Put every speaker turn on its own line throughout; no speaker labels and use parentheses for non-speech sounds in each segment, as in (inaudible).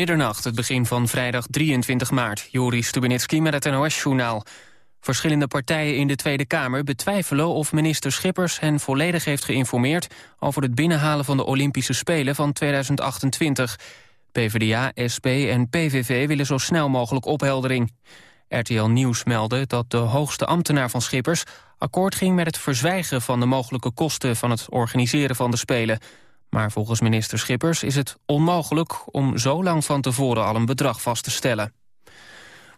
Middernacht, het begin van vrijdag 23 maart. Joris Stubenitski met het NOS-journaal. Verschillende partijen in de Tweede Kamer betwijfelen of minister Schippers hen volledig heeft geïnformeerd over het binnenhalen van de Olympische Spelen van 2028. PvdA, SP en PVV willen zo snel mogelijk opheldering. RTL Nieuws meldde dat de hoogste ambtenaar van Schippers akkoord ging met het verzwijgen van de mogelijke kosten van het organiseren van de Spelen. Maar volgens minister Schippers is het onmogelijk om zo lang van tevoren al een bedrag vast te stellen.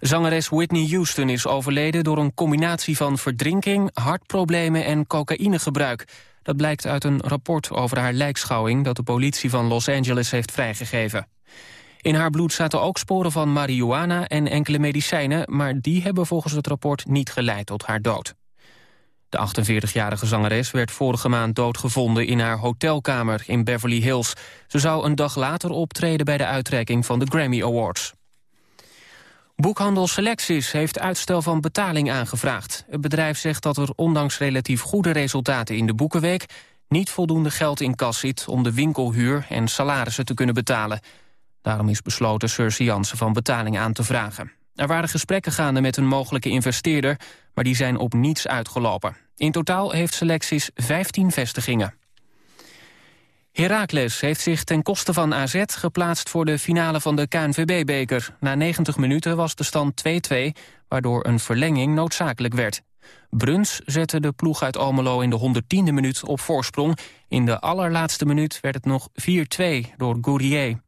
Zangeres Whitney Houston is overleden door een combinatie van verdrinking, hartproblemen en cocaïnegebruik. Dat blijkt uit een rapport over haar lijkschouwing dat de politie van Los Angeles heeft vrijgegeven. In haar bloed zaten ook sporen van marihuana en enkele medicijnen... maar die hebben volgens het rapport niet geleid tot haar dood. De 48-jarige zangeres werd vorige maand doodgevonden in haar hotelkamer in Beverly Hills. Ze zou een dag later optreden bij de uitreiking van de Grammy Awards. Boekhandel Selectis heeft uitstel van betaling aangevraagd. Het bedrijf zegt dat er ondanks relatief goede resultaten in de boekenweek... niet voldoende geld in kas zit om de winkelhuur en salarissen te kunnen betalen. Daarom is besloten Cersei Jansen van betaling aan te vragen. Er waren gesprekken gaande met een mogelijke investeerder... maar die zijn op niets uitgelopen. In totaal heeft Selectis 15 vestigingen. Heracles heeft zich ten koste van AZ geplaatst voor de finale van de KNVB-beker. Na 90 minuten was de stand 2-2, waardoor een verlenging noodzakelijk werd. Bruns zette de ploeg uit Almelo in de 110e minuut op voorsprong. In de allerlaatste minuut werd het nog 4-2 door Gourier.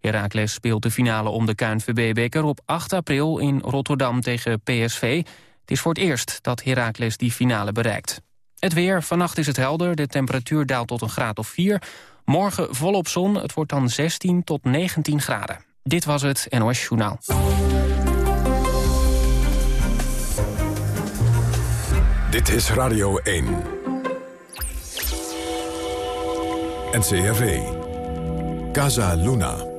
Heracles speelt de finale om de KNVB-beker op 8 april in Rotterdam tegen PSV. Het is voor het eerst dat Heracles die finale bereikt. Het weer, vannacht is het helder, de temperatuur daalt tot een graad of 4. Morgen volop zon, het wordt dan 16 tot 19 graden. Dit was het NOS Journaal.
Dit is Radio 1. NCRV. Casa Luna.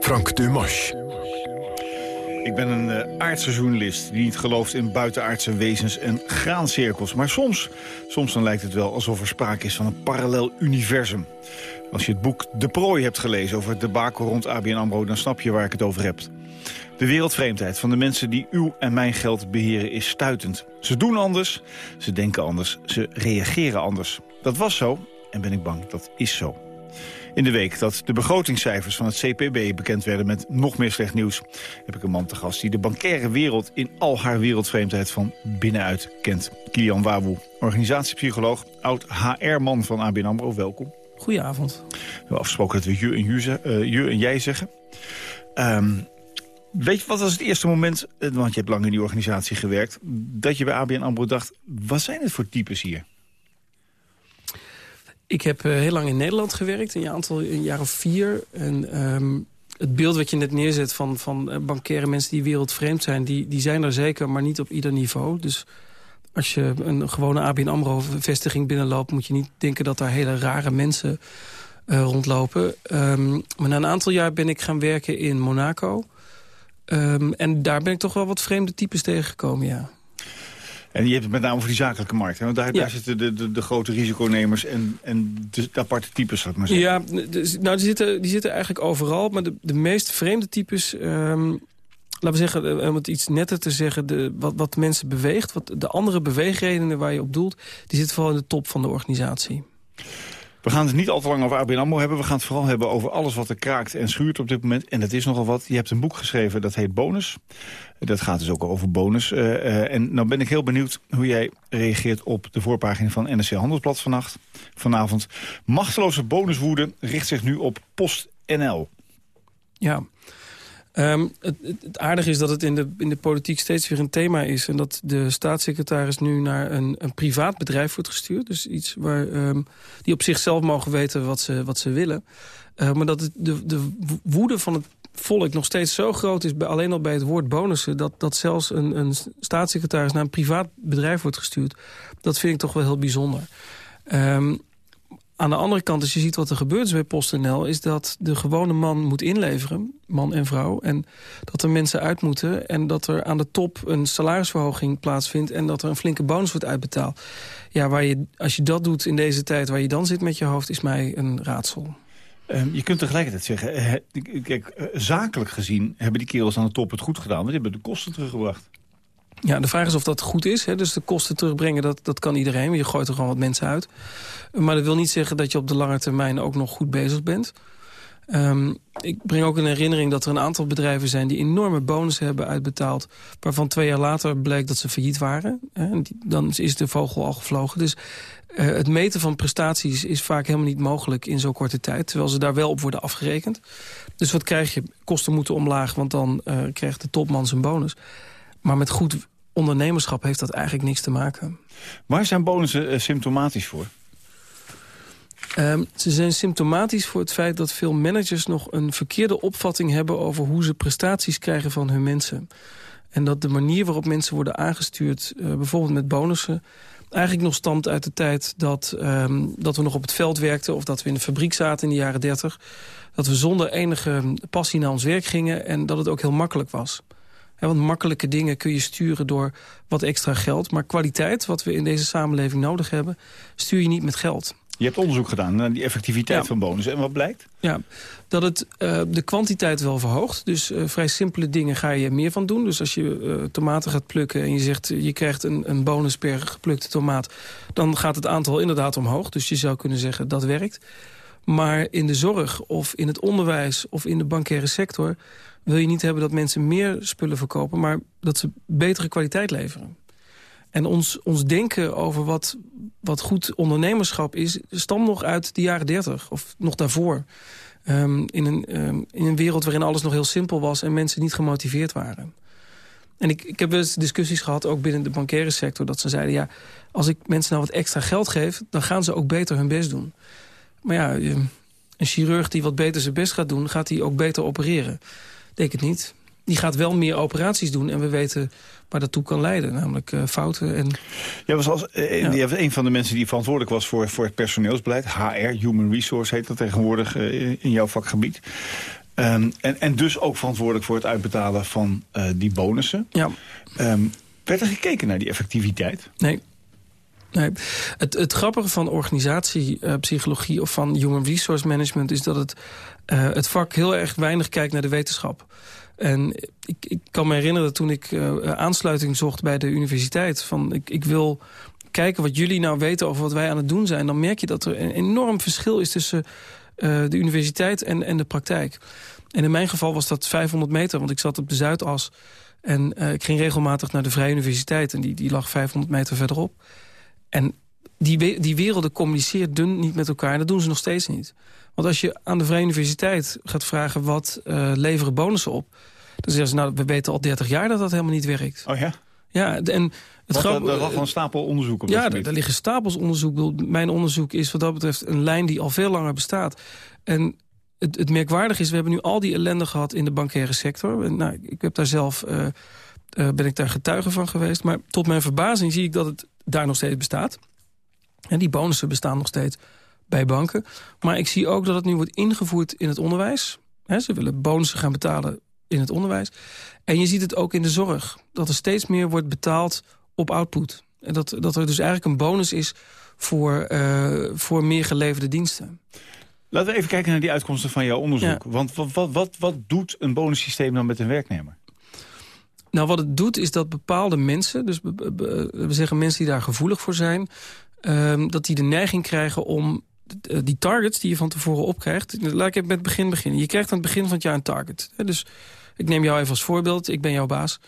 Frank Dumas.
Ik ben een uh, aardse journalist die niet gelooft in buitenaardse wezens en graancirkels. Maar soms, soms dan lijkt het wel alsof er sprake is van een parallel universum. Als je het boek De Prooi hebt gelezen over het debakel rond ABN AMRO... dan snap je waar ik het over heb. De wereldvreemdheid van de mensen die uw en mijn geld beheren is stuitend. Ze doen anders, ze denken anders, ze reageren anders. Dat was zo en ben ik bang, dat is zo. In de week dat de begrotingscijfers van het CPB bekend werden met nog meer slecht nieuws... heb ik een man te gast die de bankaire wereld in al haar wereldvreemdheid van binnenuit kent. Kilian Wawoe, organisatiepsycholoog, oud-HR-man van ABN AMRO. Welkom.
Goedenavond.
We hebben afgesproken dat we je en, je, uh, je en jij zeggen. Um, weet je, wat was het eerste moment, eh, want je hebt lang in die organisatie gewerkt... dat je bij ABN AMRO dacht, wat zijn het voor types hier?
Ik heb uh, heel lang in Nederland gewerkt, een, aantal, jaar of vier. En um, het beeld wat je net neerzet van, van uh, bankaire mensen die wereldvreemd zijn... Die, die zijn er zeker, maar niet op ieder niveau. Dus als je een gewone ABN AMRO-vestiging binnenloopt... moet je niet denken dat daar hele rare mensen uh, rondlopen. Um, maar na een aantal jaar ben ik gaan werken in Monaco. Um, en daar ben ik toch wel wat vreemde types tegengekomen, ja.
En je hebt het met name over die zakelijke markt. Hè? Want daar, daar zitten de, de, de, grote risiconemers en, en de, aparte types, zou ik maar zeggen.
Ja, dus, nou, die, zitten, die zitten eigenlijk overal. Maar de, de meest vreemde types... Um, laten we zeggen, eh, om het iets netter te zeggen... De, wat, wat mensen beweegt, wat de andere beweegredenen waar je op doelt... die zitten vooral in de top van de organisatie.
We gaan het niet al te lang over ABN AMRO hebben. We gaan het vooral hebben over alles wat er kraakt en schuurt op dit moment. En dat is nogal wat. Je hebt een boek geschreven, dat heet Bonus. Dat gaat dus ook over bonus. Uh, uh, en nou ben ik heel benieuwd hoe jij reageert op de voorpagina van NRC Handelsblad vannacht, vanavond. Machteloze bonuswoede richt zich nu op PostNL.
Ja, Um, het, het, aardige is dat het in de, in de politiek steeds weer een thema is... en dat de staatssecretaris nu naar een, een privaat bedrijf wordt gestuurd. Dus iets waar um, die op zichzelf mogen weten wat ze, wat ze willen. Uh, maar dat de, de woede van het volk nog steeds zo groot is... Bij, alleen al bij het woord bonussen... dat, dat zelfs een, een staatssecretaris naar een privaat bedrijf wordt gestuurd. Dat vind ik toch wel heel bijzonder. Um, aan de andere kant, als je ziet wat er gebeurt bij PostNL... is dat de gewone man moet inleveren, man en vrouw... en dat er mensen uit moeten... en dat er aan de top een salarisverhoging plaatsvindt... en dat er een flinke bonus wordt uitbetaald. Ja, waar je, als je dat doet in deze tijd waar je dan zit met je hoofd... is mij een raadsel.
Ehm, je kunt tegelijkertijd zeggen, kijk, zakelijk gezien hebben die kerels aan de top het goed gedaan. Want die hebben de kosten teruggebracht.
Ja, de vraag is of dat goed is. Hè? Dus de kosten terugbrengen, dat, dat kan iedereen. Je gooit er gewoon wat mensen uit. Maar dat wil niet zeggen dat je op de lange termijn ook nog goed bezig bent. Um, ik breng ook in herinnering dat er een aantal bedrijven zijn... die enorme bonussen hebben uitbetaald... waarvan twee jaar later bleek dat ze failliet waren. Hè? Dan is de vogel al gevlogen. Dus uh, het meten van prestaties is vaak helemaal niet mogelijk in zo'n korte tijd. Terwijl ze daar wel op worden afgerekend. Dus wat krijg je? Kosten moeten omlaag, want dan uh, krijgt de topman zijn bonus. Maar met goed ondernemerschap heeft dat eigenlijk niks te maken.
Waar zijn bonussen uh, symptomatisch voor?
Um, ze zijn symptomatisch voor het feit dat veel managers nog een verkeerde opvatting hebben over hoe ze prestaties krijgen van hun mensen. En dat de manier waarop mensen worden aangestuurd, uh, bijvoorbeeld met bonussen, eigenlijk nog stamt uit de tijd dat, um, dat we nog op het veld werkten... of dat we in de fabriek zaten in de jaren 30. Dat we zonder enige passie naar ons werk gingen en dat het ook heel makkelijk was. Want makkelijke dingen kun je sturen door wat extra geld. Maar kwaliteit, wat we in deze samenleving nodig hebben... stuur je niet met geld.
Je hebt onderzoek gedaan naar die effectiviteit van bonussen. En wat blijkt?
Ja, dat het uh, de kwantiteit wel verhoogt. Dus uh, vrij simpele dingen ga je meer van doen. Dus als je uh, tomaten gaat plukken en je zegt... je krijgt een, een bonus per geplukte tomaat... dan gaat het aantal inderdaad omhoog. Dus je zou kunnen zeggen dat werkt. Maar in de zorg of in het onderwijs of in de bankaire sector... wil je niet hebben dat mensen meer spullen verkopen... maar dat ze betere kwaliteit leveren. En ons, ons denken over wat, wat goed ondernemerschap is... stamt nog uit de jaren dertig, of nog daarvoor. Um, in, een, um, in een wereld waarin alles nog heel simpel was... en mensen niet gemotiveerd waren. En ik, ik heb wel eens discussies gehad, ook binnen de bankaire sector... dat ze zeiden, ja, als ik mensen nou wat extra geld geef... dan gaan ze ook beter hun best doen. Maar ja, een chirurg die wat beter zijn best gaat doen... gaat hij ook beter opereren. Denk het niet. Die gaat wel meer operaties doen en we weten waar dat toe kan leiden. Namelijk uh, fouten. En,
ja, was als, uh, ja. was een van de mensen die verantwoordelijk was voor, voor het personeelsbeleid. HR, Human Resource heet dat tegenwoordig uh, in jouw vakgebied. Um, en, en dus ook verantwoordelijk voor het uitbetalen van die bonussen.
Ja.
Um, werd er gekeken naar die effectiviteit?
Nee. Nee. Het, het grappige van organisatiepsychologie of van human resource management... is dat het, het vak heel erg weinig kijkt naar de wetenschap. En ik, ik kan me herinneren dat toen ik uh, aansluiting zocht bij de universiteit... van ik, ik wil kijken wat jullie nou weten over wat wij aan het doen zijn... dan merk je dat er een enorm verschil is tussen de universiteit en, en de praktijk. En in mijn geval was dat 500 meter, want ik zat op de Zuidas... en ik ging regelmatig naar de Vrije Universiteit... en die, die lag 500 meter verderop. En die, die werelden communiceert dun niet met elkaar. En dat doen ze nog steeds niet. Want als je aan de Vrije Universiteit gaat vragen... wat uh, leveren bonussen op... dan zeggen ze, nou, we weten al 30 jaar dat dat helemaal niet werkt.
Oh ja?
Ja, en het
grap, er lag een stapel onderzoek op
Ja, er, liggen stapels onderzoek. Mijn onderzoek is wat dat betreft een lijn die al veel langer bestaat. En het, het merkwaardige is, we hebben nu al die ellende gehad in de bankaire sector. En, nou, ik heb daar zelf, uh, uh, ben ik daar getuige van geweest. Maar tot mijn verbazing zie ik dat het daar nog steeds bestaat. En die bonussen bestaan nog steeds bij banken. Maar ik zie ook dat het nu wordt ingevoerd in het onderwijs. ze willen bonussen gaan betalen in het onderwijs. En je ziet het ook in de zorg. Dat er steeds meer wordt betaald op output. En dat, dat er dus eigenlijk een bonus is voor, uh, voor meer geleverde diensten.
Laten we even kijken naar die uitkomsten van jouw onderzoek. Ja. Want wat, wat, wat, wat doet een bonussysteem dan met een werknemer?
Nou, wat het doet is dat bepaalde mensen... dus we zeggen mensen die daar gevoelig voor zijn... Um, dat die de neiging krijgen om uh, die targets die je van tevoren opkrijgt... laat ik even met het begin beginnen. Je krijgt aan het begin van het jaar een target. Dus ik neem jou even als voorbeeld. Ik ben jouw baas.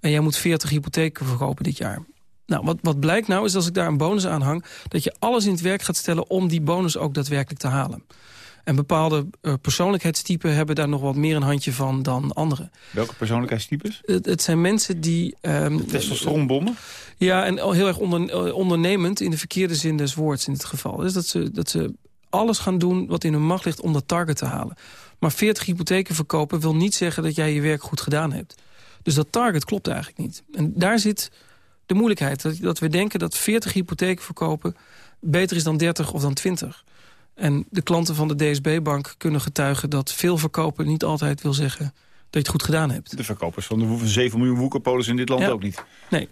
En jij moet 40 hypotheken verkopen dit jaar. Nou, wat, wat blijkt nou is als ik daar een bonus aan hang... dat je alles in het werk gaat stellen om die bonus ook daadwerkelijk te halen. En bepaalde uh, persoonlijkheidstypen hebben daar nog wat meer een handje van dan anderen.
Welke persoonlijkheidstypes?
Het, het zijn mensen die... Um,
Testosteronbommen?
Ja, en heel erg onder, eh, ondernemend in de verkeerde zin des woords in dit geval. Dus dat ze, dat ze alles gaan doen wat in hun macht ligt om dat target te halen. Maar 40 hypotheken verkopen wil niet zeggen dat jij je werk goed gedaan hebt. Dus dat target klopt eigenlijk niet. En daar zit de moeilijkheid. Dat, dat we denken dat 40 hypotheken verkopen beter is dan 30 of dan 20. En de klanten van de DSB-bank kunnen getuigen... dat veel verkopen niet altijd wil zeggen dat je het goed gedaan hebt.
De verkopers van de 7 miljoen woekerpolis in dit land
ja.
ook niet.
Nee.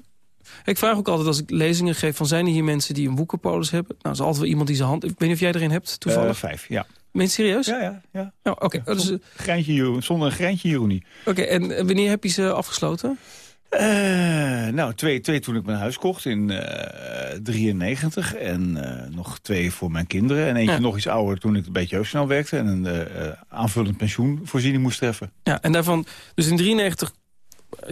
Ik vraag ook altijd als ik lezingen geef... van zijn er hier mensen die een woekerpolis hebben? Nou, is altijd wel iemand die zijn hand... Ik weet niet of jij erin hebt, toevallig.
Uh, vijf, ja.
Meen je serieus?
Ja, ja. ja.
Oh, Oké, okay.
dus, uh, zonder een greintje ironie.
Oké, okay, en wanneer heb je ze afgesloten?
Uh, nou, twee, twee toen ik mijn huis kocht in uh, 93. En uh, nog twee voor mijn kinderen. En eentje ja. nog iets ouder toen ik bij Jeugdsnel werkte. En een aanvullend pensioenvoorziening moest treffen.
Ja, en daarvan, dus in 93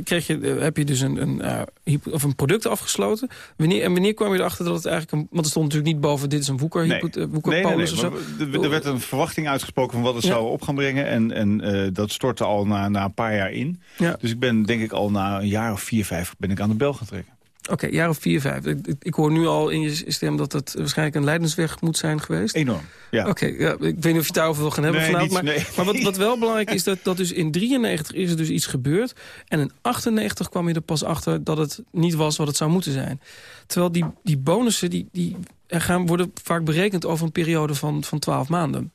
kreeg je, heb je dus een, een, of een product afgesloten. Wanneer, en wanneer kwam je erachter dat het eigenlijk... Een, want er stond natuurlijk niet boven, dit is een woeker,
nee.
woekerpolis
nee, nee, nee,
of zo.
Er, er werd een verwachting uitgesproken van wat het ja. zou op gaan brengen. En, en uh, dat stortte al na, na een paar jaar in.
Ja.
Dus ik ben denk ik al na een jaar of vier, vijf ben ik aan de bel gaan trekken.
Oké, okay, jaar of vier, vijf. Ik, ik, hoor nu al in je stem dat het waarschijnlijk een leidensweg moet zijn geweest.
Enorm, ja.
Oké, okay, ja, ik weet niet of je het daarover wil gaan hebben
nee,
vanavond.
Niets,
maar
nee.
maar wat, wat wel (laughs) belangrijk is, dat, dat dus in 93 is er dus iets gebeurd. En in 98 kwam je er pas achter dat het niet was wat het zou moeten zijn. Terwijl die, die bonussen, die, die gaan, worden vaak berekend over een periode van, van 12 maanden.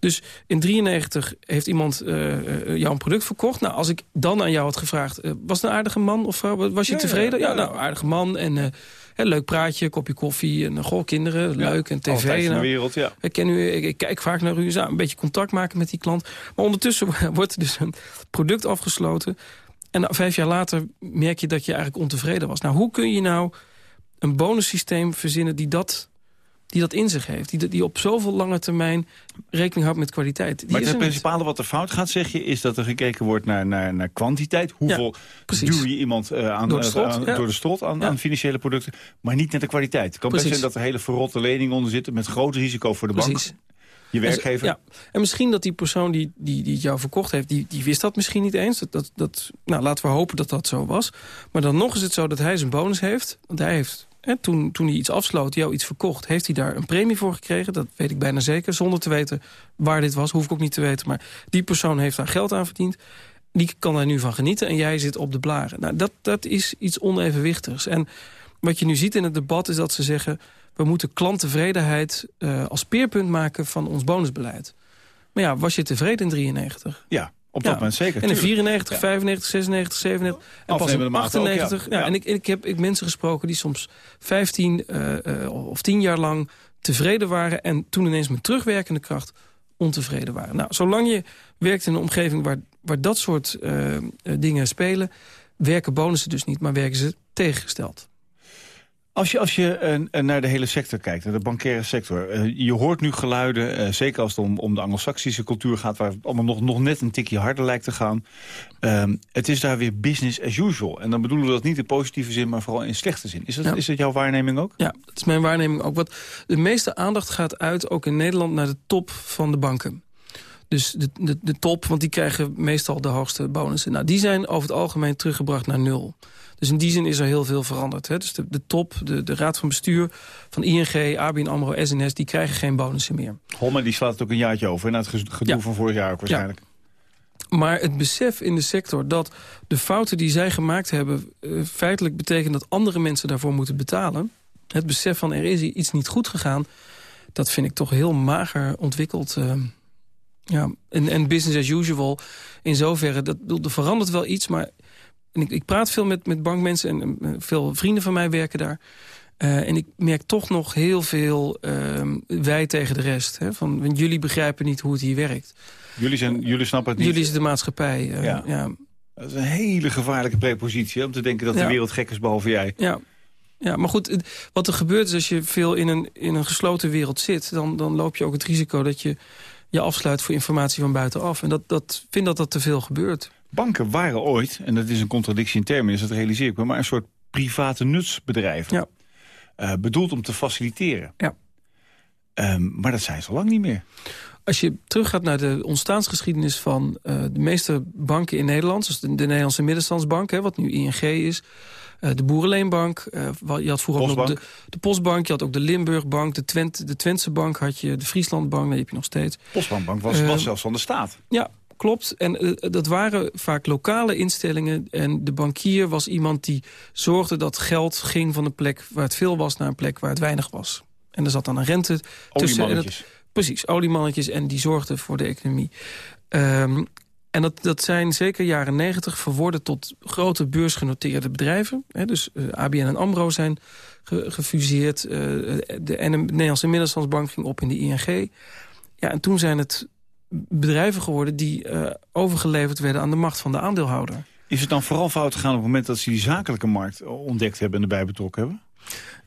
Dus in 93 heeft iemand uh, jou een product verkocht. Nou, als ik dan aan jou had gevraagd... Uh, was het een aardige man of vrouw? Was je
Ja,
tevreden?
ja,
nou, aardige man. En uh, hè, leuk praatje, kopje koffie. En goh, kinderen, leuk. En tv.
Altijd in de wereld, ja.
ik, ken u, ik, ik kijk vaak naar u. Nou, een beetje contact maken met die klant. Maar ondertussen (laughs) wordt er dus een product afgesloten. En nou, vijf jaar later merk je dat je eigenlijk ontevreden was. Nou, hoe kun je nou een bonussysteem verzinnen die dat, die dat in zich heeft? Die, die op zoveel lange termijn rekening houdt met kwaliteit. Die
Maar het principale wat er fout gaat, zeg je... is dat er gekeken wordt naar, naar, naar kwantiteit. Hoeveel
precies.
duw je iemand eh, aan,
Door de
eh,
strot,
aan-
ja.
door de strot aan,
Ja.
aan financiële producten. Maar niet naar de kwaliteit. Het kan best zijn dat er hele verrotte leningen onder zitten... met groot risico voor de
Precies.
bank, je werkgever.
En, ja. en misschien dat die persoon die, die, die het jou verkocht heeft... Die, die wist dat misschien niet eens. Dat, dat, dat, nou, laten we hopen dat dat zo was. Maar dan nog is het zo dat hij zijn bonus heeft. Want hij heeft, toen, toen hij iets afsloot, jou iets verkocht... heeft hij daar een premie voor gekregen. Dat weet ik bijna zeker. Zonder te weten waar dit was. Hoef ik ook niet te weten. Maar die persoon heeft daar geld aan verdiend. Die kan daar nu van genieten. En jij zit op de blaren. Nou, dat, dat is iets onevenwichtigs. En wat je nu ziet in het debat is dat ze zeggen... we moeten klanttevredenheid eh, als peerpunt maken van ons bonusbeleid. Maar ja, was je tevreden in 93?
Ja, op
Ja.
dat moment zeker.
En in
tuurlijk.
94, 95, 96, 97 en pas in
mate ook, ja.
98. ja.
Ja.
En ik, ik heb ik mensen gesproken die soms 15 eh, eh, of 10 jaar lang tevreden waren... en toen ineens met terugwerkende kracht ontevreden waren. Nou, zolang je werkt in een omgeving waar, waar dat soort eh, dingen spelen... werken bonussen dus niet, maar werken ze tegengesteld.
Als je, als je eh, eh, naar de hele sector kijkt, naar de bankaire sector... eh, je hoort nu geluiden, zeker als het om, om de anglo-saxische cultuur gaat... waar het allemaal nog, nog net een tikje harder lijkt te gaan. Ehm, het is daar weer business as usual. En dan bedoelen we dat niet in positieve zin, maar vooral in slechte zin. Is dat,
Ja.
is dat jouw waarneming ook?
Ja, dat is mijn waarneming ook. Wat de meeste aandacht gaat uit, ook in Nederland, naar de top van de banken. Dus de, de, de top, want die krijgen meestal de hoogste bonussen. Nou, die zijn over het algemeen teruggebracht naar nul. Dus in die zin is er heel veel veranderd. Hè. Dus de, de top, de, de raad van bestuur van ING, ABN AMRO, SNS... die krijgen geen bonussen meer.
Holmen die slaat het ook een jaartje over. Na het ge- gedoe
Ja.
van vorig jaar ook waarschijnlijk.
Maar het besef in de sector dat de fouten die zij gemaakt hebben... eh, feitelijk betekent dat andere mensen daarvoor moeten betalen... het besef van er is iets niet goed gegaan... dat vind ik toch heel mager ontwikkeld. eh. ja, en, en business as usual in zoverre. Dat, er verandert wel iets, maar... En ik, ik praat veel met, met bankmensen en eh, veel vrienden van mij werken daar... Eh, en ik merk toch nog heel veel ehm, wij tegen de rest. Hè? Van, want jullie begrijpen niet hoe het hier werkt.
Jullie, zijn, jullie snappen het niet.
Jullie zijn de maatschappij. eh,
Ja.
ja.
Dat is een hele gevaarlijke prepositie. hè, Om te denken dat de
Ja.
wereld gek is behalve jij.
Ja. ja, maar goed, wat er gebeurt is als je veel in een, in een gesloten wereld zit... Dan, dan loop je ook het risico dat je je afsluit voor informatie van buitenaf. En dat, dat vind dat dat te veel gebeurt.
Banken waren ooit, en dat is een contradictie in termen, is dat realiseer ik me, maar een soort private nutsbedrijven.
Ja.
Eh, bedoeld om te faciliteren.
Ja.
Ehm, maar dat zijn ze al lang niet meer.
Als je teruggaat naar de ontstaansgeschiedenis van eh, de meeste banken in Nederland... zoals de, de Nederlandse Middenstandsbank, hè, wat nu ING is... eh, de Boerenleenbank, eh, wat- je had vroeger ook de,
Postbank.
de Postbank... je had ook de Limburgbank, de, Twent, de Twentse Bank had je... de Frieslandbank, die heb je nog steeds.
Postbankbank was, was zelfs van de staat.
Ja, klopt. En eh, dat waren vaak lokale instellingen. En de bankier was iemand die zorgde dat geld ging van een plek waar het veel was... naar een plek waar het weinig was. En er zat dan een rente tussen. En dat, precies, oliemannetjes. En die zorgden voor de economie. Ehm, En dat, dat zijn zeker jaren negentig verworden tot grote beursgenoteerde bedrijven. dus uh, ABN en AMRO zijn gefuseerd. Uh, de Nederlandse Middelstandsbank ging op in de ING. Ja, en toen zijn het bedrijven geworden die uh, overgeleverd werden aan de macht van de aandeelhouder.
Is het dan vooral fout gegaan op het moment dat ze die zakelijke markt ontdekt hebben en erbij betrokken hebben?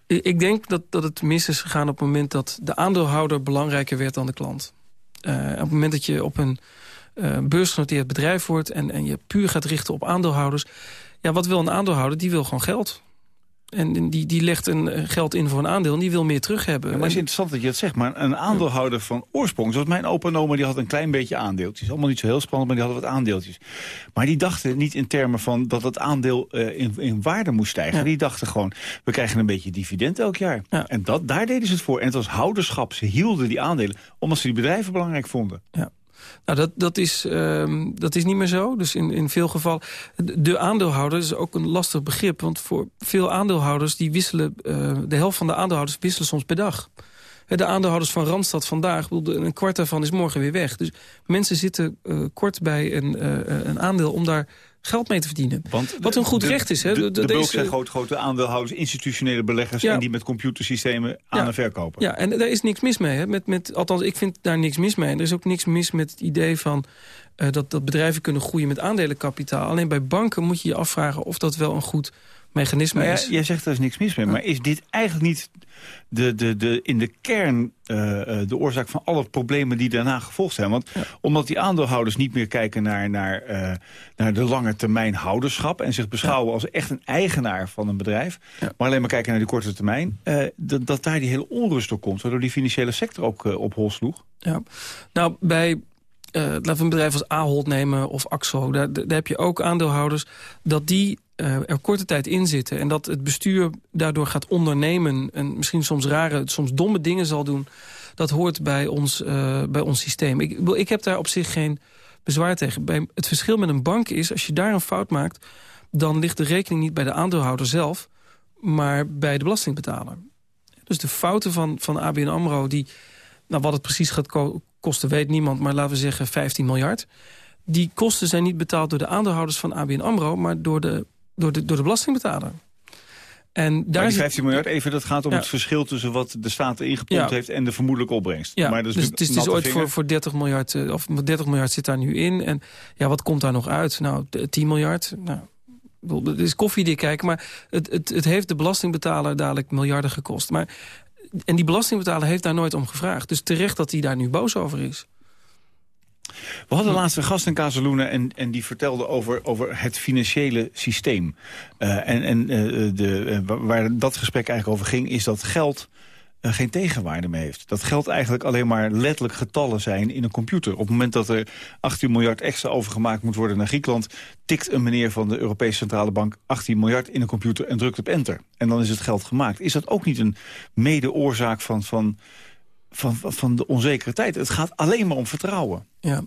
Ik denk dat, dat het mis is gegaan op het moment dat de aandeelhouder belangrijker werd dan de klant. Uh, op het moment dat je op een uh, beursgenoteerd bedrijf wordt... En, en je puur gaat richten op aandeelhouders... ja, wat wil een aandeelhouder? Die wil gewoon geld. En die, die legt een eh, geld in voor een aandeel en die wil meer terug hebben.
maar het is interessant dat je dat zegt. Maar een aandeelhouder van oorsprong, zoals mijn opa en oma... die had een klein beetje aandeeltjes. Allemaal niet zo heel spannend, maar die hadden wat aandeeltjes. Maar die dachten niet in termen van dat het aandeel uh, in, in waarde moest stijgen. Die dachten gewoon, we krijgen een beetje dividend elk jaar. Ja. En dat, daar deden ze het voor. En het was houderschap. Ze hielden die aandelen omdat ze die bedrijven belangrijk vonden.
Ja. Nou, dat, dat, is, uh, dat is niet meer zo. Dus in, in veel gevallen... De aandeelhouder is ook een lastig begrip. Want voor veel aandeelhouders... die wisselen, uh, de helft van de aandeelhouders wisselen soms per dag. De aandeelhouders van Randstad vandaag... een kwart daarvan is morgen weer weg. Dus mensen zitten uh, kort bij een, een aandeel... om daar geld mee te verdienen. Want Wat een goed recht is. Hè?
De, de, de zijn grote, grote aandeelhouders, institutionele beleggers... en die met computersystemen aan en verkopen.
Ja, en daar is niks mis mee. Hè? Met, met, althans, ik vind daar niks mis mee. er is ook niks mis met het idee van... Uh, dat, dat bedrijven kunnen groeien met aandelenkapitaal. Alleen bij banken moet je je afvragen of dat wel een goed mechanisme
ja,
is.
Jij zegt er is niks mis mee, maar is dit eigenlijk niet de, de, de, in de kern uh, de oorzaak van alle problemen die daarna gevolgd zijn? Want omdat die aandeelhouders niet meer kijken naar, naar, uh, naar de lange termijn houderschap... en zich beschouwen als echt een eigenaar van een bedrijf... maar alleen maar kijken naar die korte termijn... Uh, dat, dat daar die hele onrust door komt, waardoor die financiële sector ook op hol sloeg.
Ja, nou bij uh, laten we een bedrijf als Ahold nemen of Axo... Daar, daar heb je ook aandeelhouders... dat die er korte tijd in zitten... en dat het bestuur daardoor gaat ondernemen... en misschien soms rare, soms domme dingen zal doen... dat hoort bij ons, uh, bij ons systeem. Ik, ik heb daar op zich geen bezwaar tegen. Bij, het verschil met een bank is, als je daar een fout maakt... dan ligt de rekening niet bij de aandeelhouder zelf... maar bij de belastingbetaler. Dus de fouten van, van ABN AMRO... die nou, wat het precies gaat kosten weet niemand, maar laten we zeggen 15 miljard. Die kosten zijn niet betaald door de aandeelhouders van ABN AMRO... maar door de, door de, door de belastingbetaler.
En daar maar die 15 miljard, even, dat gaat om het verschil tussen wat de staat ingepompt heeft en de vermoedelijke opbrengst.
Ja,
maar
dus het is, het is ooit voor, voor 30 miljard, eh, of 30 miljard zit daar nu in. En ja, wat komt daar nog uit? Nou, 10 miljard. Nou, het is koffiedik kijken, maar het, het, het heeft de belastingbetaler dadelijk miljarden gekost. Maar en die belastingbetaler heeft daar nooit om gevraagd. Dus terecht dat hij daar nu boos over is.
We hadden laatst een gast in Kazeloenen en, en die vertelde over, over het financiële systeem. Uh, en en uh, de, uh, waar dat gesprek eigenlijk over ging, is dat geld geen tegenwaarde meer heeft. Dat geld eigenlijk alleen maar letterlijk getallen zijn in een computer. Op het moment dat er 18 miljard extra overgemaakt moet worden naar Griekenland... tikt een meneer van de Europese Centrale Bank 18 miljard in een computer en drukt op enter. En dan is het geld gemaakt. Is dat ook niet een mede-oorzaak van, van, van, van de onzekere tijd? Het gaat alleen maar om vertrouwen.
Ja.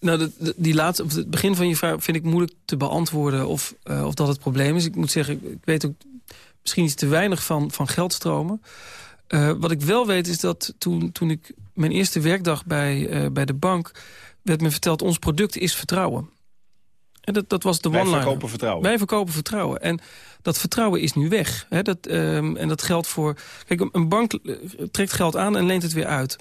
Nou, die laatste, of het begin van je vraag vind ik moeilijk te beantwoorden of, uh, of dat het probleem is. Ik moet zeggen, ik weet ook misschien iets te weinig van, van geldstromen. Uh, wat ik wel weet is dat toen, toen ik mijn eerste werkdag bij, uh, bij de bank... werd me verteld, ons product is vertrouwen. En dat, dat was de
one Wij verkopen vertrouwen.
Wij verkopen vertrouwen. En dat vertrouwen is nu weg. Dat, um, en dat geldt voor... Kijk, een bank eh, trekt geld aan en leent het weer uit.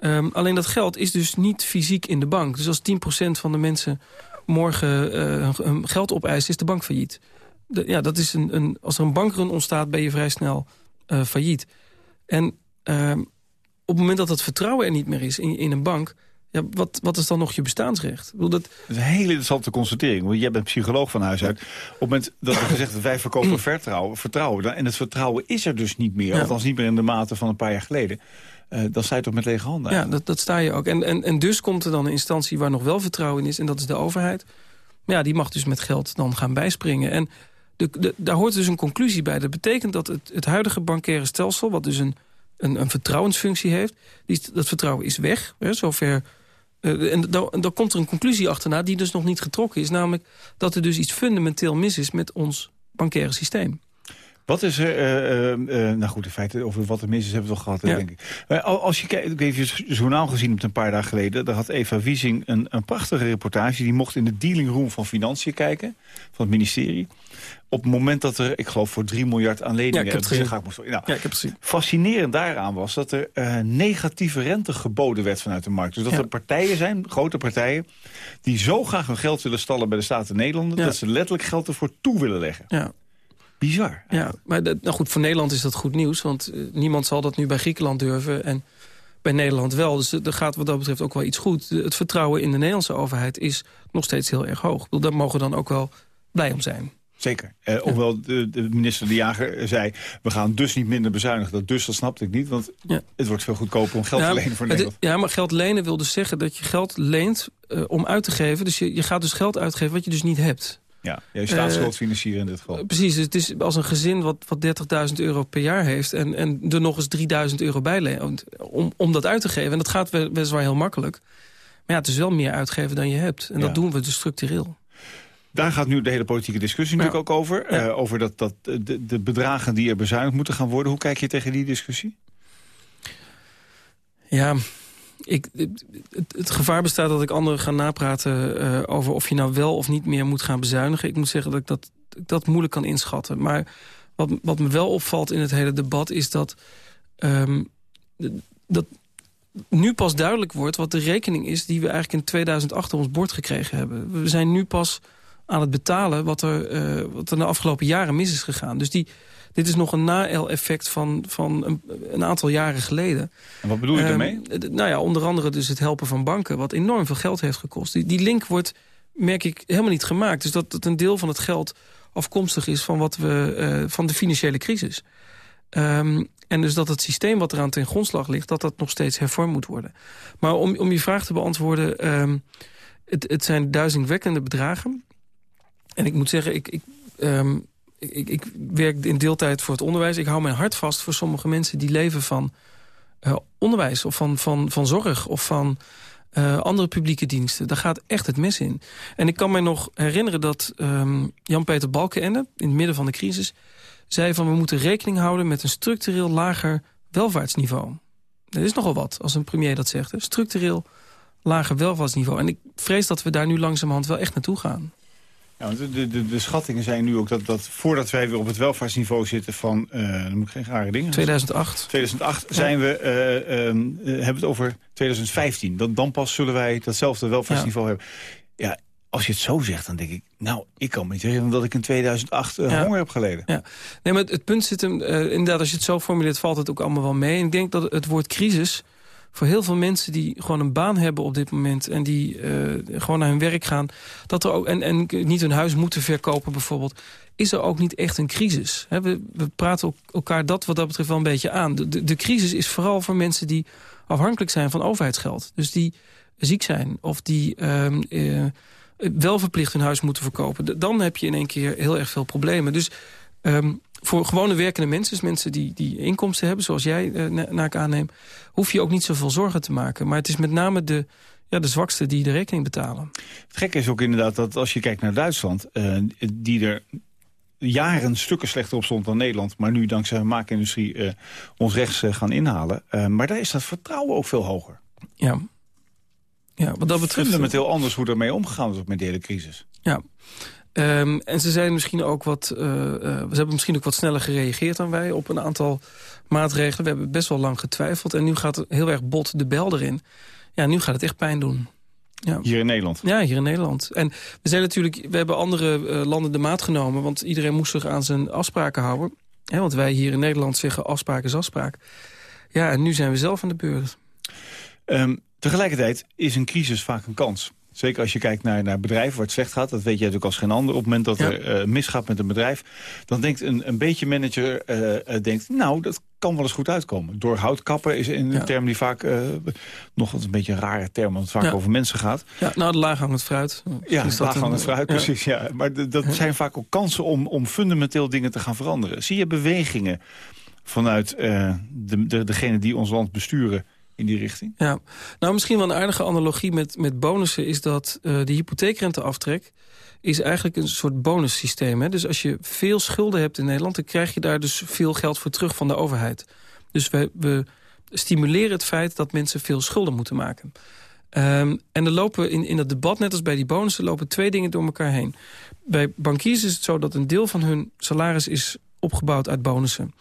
Um, alleen dat geld is dus niet fysiek in de bank. Dus als 10% van de mensen morgen uh, geld opeist, is de bank failliet. De, ja, dat is een, een, als er een bankrun ontstaat, ben je vrij snel uh, failliet. En uh, op het moment dat dat vertrouwen er niet meer is in, in een bank... Ja, wat, wat is dan nog je bestaansrecht? Ik bedoel, dat...
dat is een hele interessante constatering. Want jij bent psycholoog van huis uit. Op het moment dat er gezegd dat wij verkopen vertrouwen, vertrouwen... en het vertrouwen is er dus niet meer. Ja. Althans niet meer in de mate van een paar jaar geleden. Uh, dan sta je toch met lege handen
Ja, dat, dat sta je ook. En, en, en dus komt er dan een instantie waar nog wel vertrouwen in is... en dat is de overheid. Maar ja, die mag dus met geld dan gaan bijspringen. En de, de, daar hoort dus een conclusie bij. Dat betekent dat het, het huidige bankaire stelsel... wat dus een, een, een vertrouwensfunctie heeft... Die, dat vertrouwen is weg. Hè, zover, uh, en dan komt er een conclusie achterna... die dus nog niet getrokken is. Namelijk dat er dus iets fundamenteel mis is met ons bankaire systeem.
Wat is er, uh, uh, nou goed, in feite over wat mis is hebben we toch gehad, denk ik. als je kijkt, ik heb je het journaal gezien op een paar dagen geleden. Daar had Eva Wiesing een, een prachtige reportage. Die mocht in de dealingroom van Financiën kijken, van het ministerie. Op het moment dat er, ik geloof, voor 3 miljard aan leningen...
Ja, ik heb het.
Moest, nou,
ja, ik heb het.
Fascinerend daaraan was dat er negatieve rente geboden werd vanuit de markt. Dus dat er partijen zijn, grote partijen... die zo graag hun geld willen stallen bij de Staten Nederlanden... dat ze letterlijk geld ervoor toe willen leggen.
Ja.
Bizar.
Ja, maar nou goed, voor Nederland is dat goed nieuws. Want uh, niemand zal dat nu bij Griekenland durven. En bij Nederland wel. Dus er gaat wat dat betreft ook wel iets goed. Het vertrouwen in de Nederlandse overheid is nog steeds heel erg hoog. Daar mogen we dan ook wel blij om zijn.
Zeker. Eh, Hoewel de, de, minister De Jager zei... we gaan dus niet minder bezuinigen. Dat dus, dat snapte ik niet. Want ja. het wordt veel goedkoper om geld te lenen voor Nederland.
ja, maar geld lenen wil dus zeggen dat je geld leent uh, om uit te geven. Dus je, je gaat dus geld uitgeven wat je dus niet hebt.
Ja, je staatsschuld financieren in dit geval.
precies, dus het is als een gezin wat, wat 30.000 euro per jaar heeft... En, en er nog eens 3.000 euro bij leent om, om dat uit te geven. En dat gaat weliswaar heel makkelijk. Maar ja, het is wel meer uitgeven dan je hebt. En dat doen we dus structureel.
Daar gaat nu de hele politieke discussie natuurlijk ook over. Uh, over dat, dat, de, de bedragen die er bezuinigd moeten gaan worden. Hoe kijk je tegen die discussie?
Ja, ik, het, gevaar bestaat dat ik anderen ga napraten uh, over of je nou wel of niet meer moet gaan bezuinigen. Ik moet zeggen dat ik dat, dat moeilijk kan inschatten. Maar wat, wat me wel opvalt in het hele debat is dat, um, dat nu pas duidelijk wordt wat de rekening is die we eigenlijk in 2008 op ons bord gekregen hebben. We zijn nu pas aan het betalen wat er, uh, wat er de afgelopen jaren mis is gegaan. Dus die, dit is nog een na-effect van, van een, een, aantal jaren geleden.
En wat bedoel je daarmee?
Uh, nou ja, onder andere dus het helpen van banken... wat enorm veel geld heeft gekost. Die, die link wordt, merk ik, helemaal niet gemaakt. Dus dat, dat een deel van het geld afkomstig is van, wat we, uh, van de financiële crisis. Um, en dus dat het systeem wat eraan ten grondslag ligt... dat dat nog steeds hervormd moet worden. Maar om, om je vraag te beantwoorden... Um, het, het zijn duizendwekkende bedragen. En ik moet zeggen, ik, ik, um, ik, ik, werk in deeltijd voor het onderwijs. Ik hou mijn hart vast voor sommige mensen die leven van uh, onderwijs... of van, van, van zorg of van uh, andere publieke diensten. Daar gaat echt het mis in. En ik kan mij nog herinneren dat um, Jan-Peter Balkenende... in het midden van de crisis zei van... we moeten rekening houden met een structureel lager welvaartsniveau. Dat is nogal wat, als een premier dat zegt. Hè? Structureel lager welvaartsniveau. En ik vrees dat we daar nu langzamerhand wel echt naartoe gaan.
Ja, de, de, de, schattingen zijn nu ook dat, dat voordat wij weer op het welvaartsniveau zitten van, uh, dan moet ik geen rare dingen.
2008.
2008 zijn we, uh, um, hebben we het over 2015. Dan, dan pas zullen wij datzelfde welvaartsniveau hebben. Ja, als je het zo zegt, dan denk ik, nou, ik kan me niet herinneren dat ik in 2008 uh, ja. honger heb geleden.
Ja. Nee, maar het, het punt zit hem, inderdaad, als je het zo formuleert, valt het ook allemaal wel mee. En ik denk dat het woord crisis voor heel veel mensen die gewoon een baan hebben op dit moment... en die uh, gewoon naar hun werk gaan... Dat er ook, en, en niet hun huis moeten verkopen bijvoorbeeld... is er ook niet echt een crisis. we, we praten elkaar dat wat dat betreft wel een beetje aan. De, de, crisis is vooral voor mensen die afhankelijk zijn van overheidsgeld. Dus die ziek zijn of die... Uh, wel verplicht hun huis moeten verkopen. Dan heb je in één keer heel erg veel problemen. Dus um, voor gewone werkende mensen, dus mensen die, die inkomsten hebben... zoals jij, uh, naar ik aanneem, hoef je ook niet zoveel zorgen te maken. Maar het is met name de, ja, de zwakste die de rekening betalen.
Het gekke is ook inderdaad dat als je kijkt naar Duitsland... Uh, die er jaren stukken slechter op stond dan Nederland... maar nu dankzij de maakindustrie uh, ons rechts gaan inhalen. maar daar is dat vertrouwen ook veel hoger.
Ja. Ja, wat dat betreft...
Fundamenteel anders hoe ermee omgegaan wordt met de hele crisis.
Ja. Um, en ze zijn misschien ook wat, uh, uh, ze hebben misschien ook wat sneller gereageerd dan wij op een aantal maatregelen. We hebben best wel lang getwijfeld en nu gaat het heel erg bot de bel erin. Ja, nu gaat het echt pijn doen. Ja.
Hier in Nederland?
Ja, hier in Nederland. En we zijn natuurlijk, we hebben andere uh, landen de maat genomen, want iedereen moest zich aan zijn afspraken houden. Hè, want wij hier in Nederland zeggen afspraak is afspraak. Ja, en nu zijn we zelf aan de beurt.
Um, tegelijkertijd is een crisis vaak een kans. Zeker als je kijkt naar, naar bedrijven waar het slecht gaat. Dat weet jij natuurlijk als geen ander. Op het moment dat er uh, misgaat met een bedrijf... dan denkt een, een beetje manager... Uh, denkt, nou, dat kan wel eens goed uitkomen. Door houtkappen is een term die vaak... nog een beetje een rare term, want het vaak over mensen gaat.
Ja, nou, de laaghangend fruit.
Ja, laaghangend fruit, precies. Ja. Maar dat zijn vaak ook kansen om, om fundamenteel dingen te gaan veranderen. Zie je bewegingen vanuit de, de, degene die ons land besturen in die richting?
Ja, nou misschien wel een aardige analogie met, met bonussen... is dat uh, de hypotheekrenteaftrek is eigenlijk een soort bonussysteem. Hè? Dus als je veel schulden hebt in Nederland... dan krijg je daar dus veel geld voor terug van de overheid. Dus we, we stimuleren het feit dat mensen veel schulden moeten maken. Um, en er lopen in, in dat debat, net als bij die bonussen... lopen twee dingen door elkaar heen. Bij bankiers is het zo dat een deel van hun salaris is opgebouwd uit bonussen.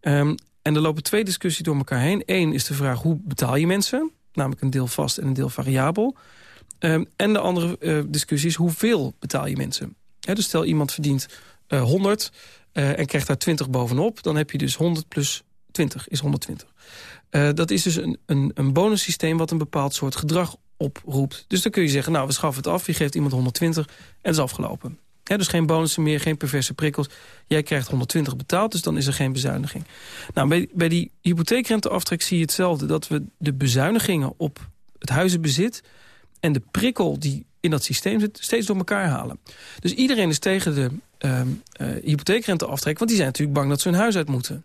Um, en er lopen twee discussies door elkaar heen. Eén is de vraag, hoe betaal je mensen? Namelijk een deel vast en een deel variabel. Um, en de andere uh, discussie is, hoeveel betaal je mensen? Dus stel iemand verdient uh, 100 uh, en krijgt daar 20 bovenop... dan heb je dus 100 plus 20 is 120. Uh, dat is dus een, een, een bonussysteem wat een bepaald soort gedrag oproept. Dus dan kun je zeggen, nou, we schaffen het af. Je geeft iemand 120 en het is afgelopen. He, dus geen bonussen meer, geen perverse prikkels. Jij krijgt 120 betaald, dus dan is er geen bezuiniging. Nou, bij, bij die hypotheekrenteaftrek zie je hetzelfde. Dat we de bezuinigingen op het huizenbezit... en de prikkel die in dat systeem zit, steeds door elkaar halen. Dus iedereen is tegen de uh, uh, hypotheekrenteaftrek... want die zijn natuurlijk bang dat ze hun huis uit moeten.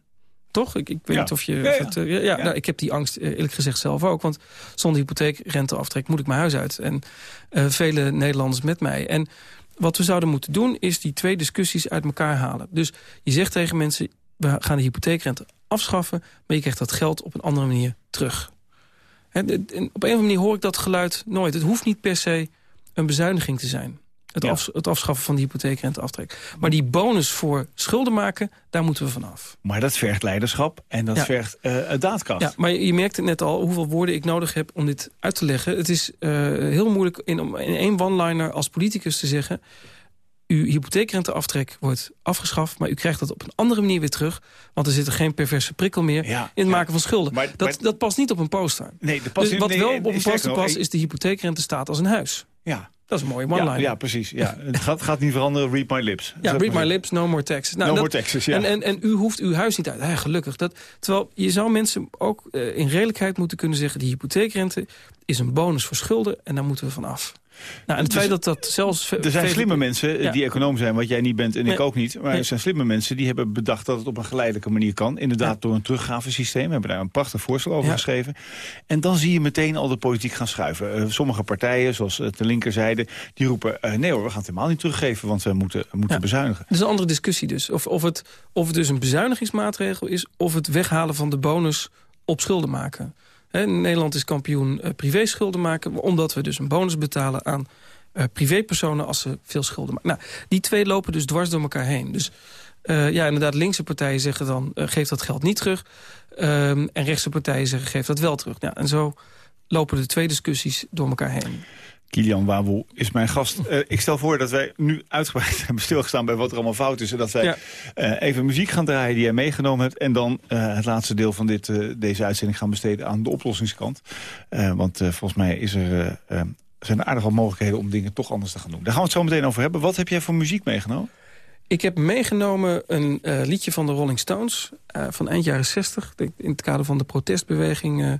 Toch? Ik, ik weet
Ja.
niet of je...
Ja,
of
ja.
het, eh, ja. Nou, ik heb die angst eh, eerlijk gezegd zelf ook. Want zonder hypotheekrenteaftrek moet ik mijn huis uit. En eh, vele Nederlanders met mij. En wat we zouden moeten doen is die twee discussies uit elkaar halen. Dus je zegt tegen mensen, we gaan de hypotheekrente afschaffen... maar je krijgt dat geld op een andere manier terug. Op een of andere manier hoor ik dat geluid nooit. Het hoeft niet per se een bezuiniging te zijn. Het,
Ja.
af- het afschaffen van de hypotheekrenteaftrek. Maar die bonus voor schulden maken, daar moeten we vanaf.
Maar dat vergt leiderschap en dat
Ja.
vergt eh daadkracht.
Ja, maar je merkt het net al hoeveel woorden ik nodig heb om dit uit te leggen. Het is eh, heel moeilijk in, om in één one-liner als politicus te zeggen... uw hypotheekrenteaftrek wordt afgeschaft... maar u krijgt dat op een andere manier weer terug... want er zit er geen perverse prikkel meer
Ja,
in het maken van schulden.
Maar-
dat,
maar-
dat past niet op een poster.
Nee, dat past
Dus
niet-
wat wel op een poster past... is de hypotheekrente staat als een huis.
Ja,
Dat is een mooie
ja,
one-liner.
ja, precies. Ja. (laughs) Het gaat, gaat niet veranderen, read my lips.
Ja, read my lips, no more taxes. Nou,
No
dat-
more taxes, ja.
En, en, en u hoeft uw huis niet uit. Ja, gelukkig. Dat, terwijl je zou mensen ook eh, in redelijkheid moeten kunnen zeggen... die hypotheekrente is een bonus voor schulden en daar moeten we van af. Nou, en het
Dus-
feit dat dat zelfs...
Er zijn slimme mensen eh,
Ja.
die econoom zijn, wat jij niet bent en ik ook niet. Maar
Nee.
er zijn slimme mensen die hebben bedacht dat het op een geleidelijke manier kan. Inderdaad,
Ja.
door een teruggavesysteem. We hebben daar een prachtig voorstel over
Ja.
geschreven. En dan zie je meteen al de politiek gaan schuiven. Eh, sommige partijen, zoals eh, de linker zeiden, die roepen... eh, nee hoor, we gaan het helemaal niet teruggeven, want we moeten, moeten bezuinigen.
Dat is een andere discussie dus. Of, of, het, of het dus een bezuinigingsmaatregel is... of het weghalen van de bonus op schulden maken. Nederland is kampioen eh, privéschulden maken... omdat we dus een bonus betalen aan eh, privépersonen... als ze veel schulden maken. Nou, die twee lopen dus dwars door elkaar heen. Dus eh, ja, inderdaad, linkse partijen zeggen dan... geef dat geld niet terug. Ehm, en rechtse partijen zeggen, geef dat wel terug. Ja, en zo lopen de twee discussies door elkaar heen.
Kilian Wawoel is mijn gast. Eh, ik stel voor dat wij nu uitgebreid (laughs) hebben stilgestaan bij wat er allemaal fout is. En dat wij
Ja.
eh, even muziek gaan draaien die jij meegenomen hebt. En dan eh, het laatste deel van dit, deze uitzending gaan besteden aan de oplossingskant. Want volgens mij is er, zijn er aardig wat mogelijkheden om dingen toch anders te gaan doen. Daar gaan we het zo meteen over hebben. Wat heb jij voor muziek meegenomen?
Ik heb meegenomen een liedje van de Rolling Stones van eind jaren 60. Ik- In het kader van de protestbeweging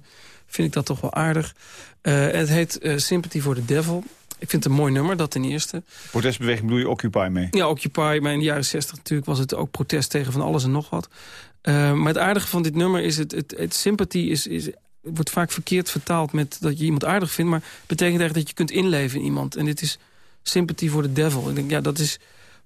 vind ik dat toch wel aardig. Eh, het heet eh, Sympathy for the Devil. Ik vind het een mooi nummer, dat ten eerste.
Protestbeweging bedoel je Occupy mee?
Ja, Occupy, maar in de jaren 60 natuurlijk was het ook protest tegen van alles en nog wat. Eh, maar het aardige van dit nummer is, het, het, het sympathy is, is, wordt vaak verkeerd vertaald met dat je iemand aardig vindt. Maar het betekent eigenlijk dat je kunt inleven in iemand. En dit is sympathy for the devil. Ik denk, ja, dat is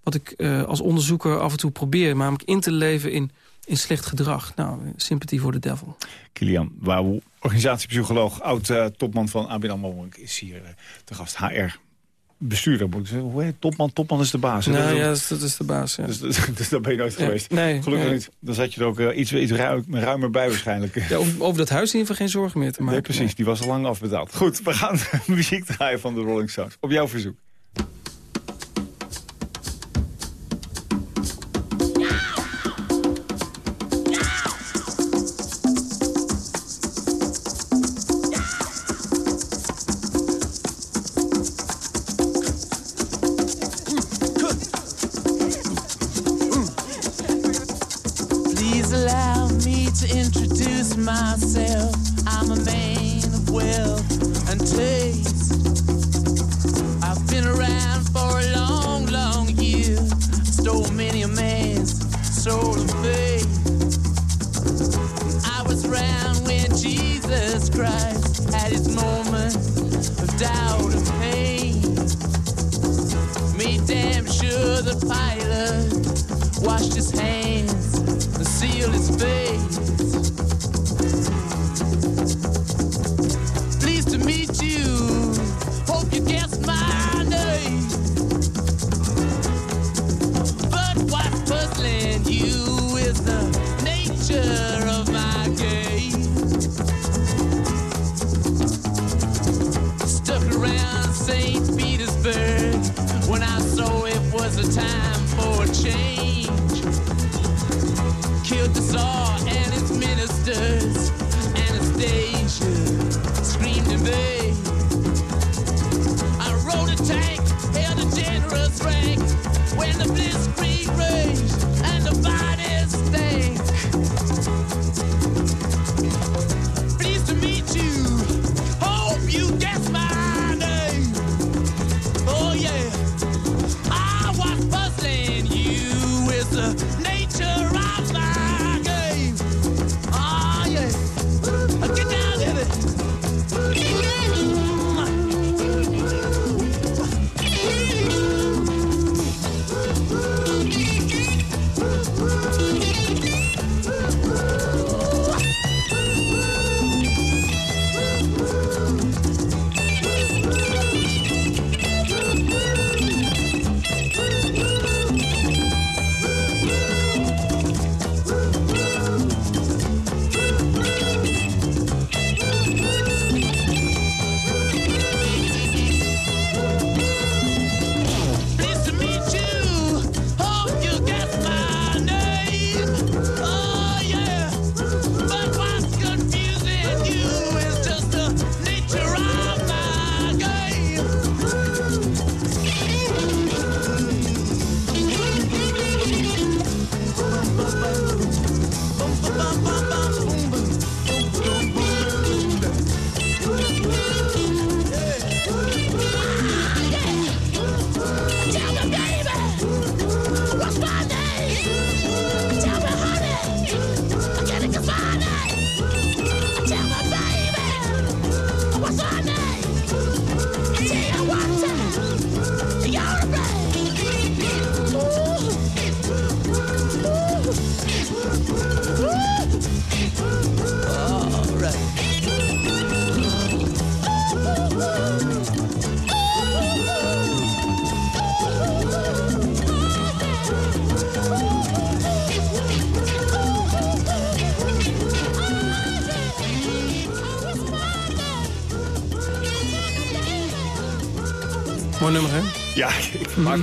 wat ik als onderzoeker af en toe probeer. Namelijk in te leven in, in slecht gedrag. Nou, sympathy for the devil.
Kilian Wawoel, organisatiepsycholoog, oud-topman van ABN AMRO, is hier eh, te gast. HR, bestuurder moet ik zeggen. Hoe heet? Topman, topman is de baas. hè?
nou ja, dat is, dat is de baas. Ja.
dus, dus, (laughs) dus daar ben je nooit
Ja,
geweest.
nee,
Gelukkig
nee.
niet. Dan zat je er ook eh, iets, iets ruim- ruimer bij waarschijnlijk.
Ja, over, over dat huis in ieder geval geen zorgen meer te maken.
nee, precies. Die was al lang afbetaald. Goed, we gaan (laughs) muziek draaien van de Rolling Stones. Op jouw verzoek.
Time for a change.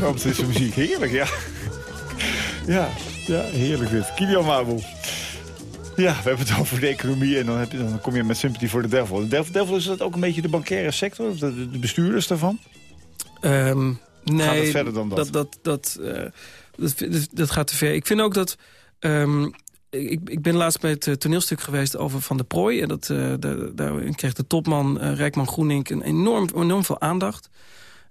Op tussen muziek. Heerlijk, ja. Ja, ja heerlijk dit. Kilian Mabel. Ja, we hebben het over de economie en dan, heb je, dan kom je met Sympathy for the Devil. De Devil, is dat ook een beetje de bankaire sector, of de, de bestuurders daarvan?
Ehm, nee,
Gaat het verder dan dat?
Dat, dat, dat, eh, dat, dat, gaat te ver. Ik vind ook dat... ehm, ik, ik ben laatst bij het eh, toneelstuk geweest over Van de Prooi. En dat, eh, daar, daar kreeg de topman eh, Rijkman Groenink een enorm, enorm veel aandacht.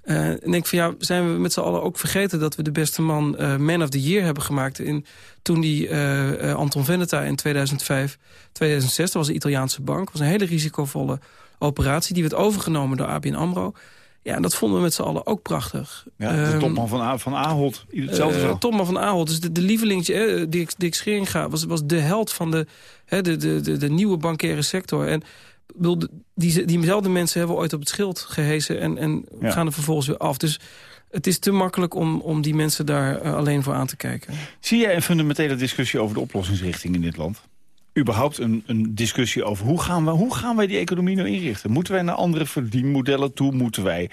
Eh, en ik denk van ja, zijn we met z'n allen ook vergeten... dat we de beste man eh, Man of the Year hebben gemaakt... In, toen die eh, Anton Veneta in 2005, 2006... dat was een Italiaanse bank, was een hele risicovolle operatie... die werd overgenomen door ABN AMRO. Ja, en dat vonden we met z'n allen ook prachtig.
Ja, de
Ehm,
topman van, A, van Ahold. Hetzelfde zo.
Topman van Ahold, dus de, de lievelingetje, eh, Dick, Dick Scheringa... Was, was de held van de, hè, de, de, de, de nieuwe bankaire sector. En bedoel, die, diezelfde mensen hebben ooit op het schild gehesen... en, en
Ja.
gaan er vervolgens weer af. Dus het is te makkelijk om, om die mensen daar eh, alleen voor aan te kijken.
Zie jij een fundamentele discussie over de oplossingsrichting in dit land? Überhaupt een, een discussie over hoe gaan, we, hoe gaan wij die economie nou inrichten? Moeten wij naar andere verdienmodellen toe? Moeten wij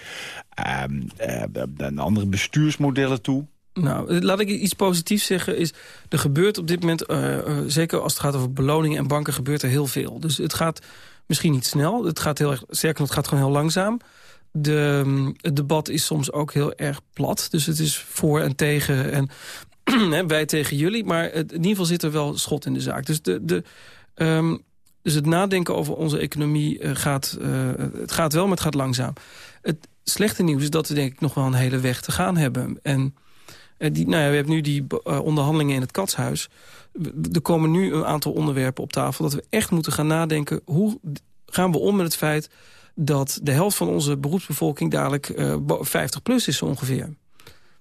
ehm, eh, naar andere bestuursmodellen toe?
Nou, laat ik iets positiefs zeggen. Is, er gebeurt op dit moment, eh, eh, zeker als het gaat over beloningen en banken... gebeurt er heel veel. Dus het gaat misschien niet snel. Het gaat heel erg, sterker nog, het gaat gewoon heel langzaam. De, mm, het debat is soms ook heel erg plat. Dus het is voor en tegen en (clears throat) wij tegen jullie. Maar in ieder geval zit er wel schot in de zaak. Dus, de, de, ehm, dus het nadenken over onze economie eh, gaat, het gaat wel, maar het gaat langzaam. Het slechte nieuws is dat we denk ik nog wel een hele weg te gaan hebben. En die, nou ja, we hebben nu die eh, onderhandelingen in het katshuis. Er komen nu een aantal onderwerpen op tafel... dat we echt moeten gaan nadenken... hoe gaan we om met het feit dat de helft van onze beroepsbevolking... dadelijk eh, bo- 50 plus is ongeveer.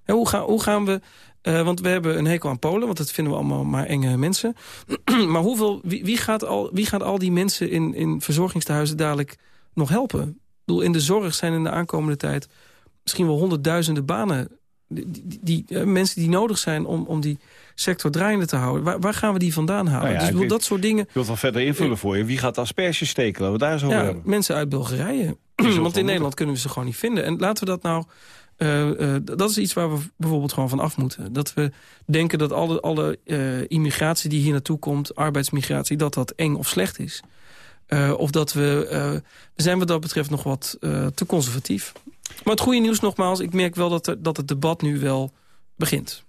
Hoe, gaan, hoe gaan we... eh, want we hebben een hekel aan Polen, want dat vinden we allemaal maar enge mensen. (clears throat) maar hoeveel, wie, wie, gaat al, wie gaat al die mensen in, in verzorgingstehuizen dadelijk nog helpen? Ik bedoel, in de zorg zijn in de aankomende tijd misschien wel honderdduizenden banen... Die, die, eh, mensen die nodig zijn om, om die sector draaiende te houden. Waar, waar gaan we die vandaan halen?
Nou ja,
dus ik
weet-
dat soort dingen...
Ik wil het wel verder invullen voor je. Wie gaat asperges steken? Laten we daar zo over
Ja,
hebben.
mensen uit Bulgarije. Want in
moeten.
Nederland kunnen we ze gewoon niet vinden. En laten we dat nou... eh, eh, dat is iets waar we bijvoorbeeld gewoon van af moeten. Dat we denken dat alle, alle eh, immigratie die hier naartoe komt... arbeidsmigratie, dat dat eng of slecht is. Eh, of dat we... eh, we zijn wat dat betreft nog wat eh, te conservatief. Maar het goede nieuws nogmaals... ik merk wel dat, er, dat het debat nu wel begint.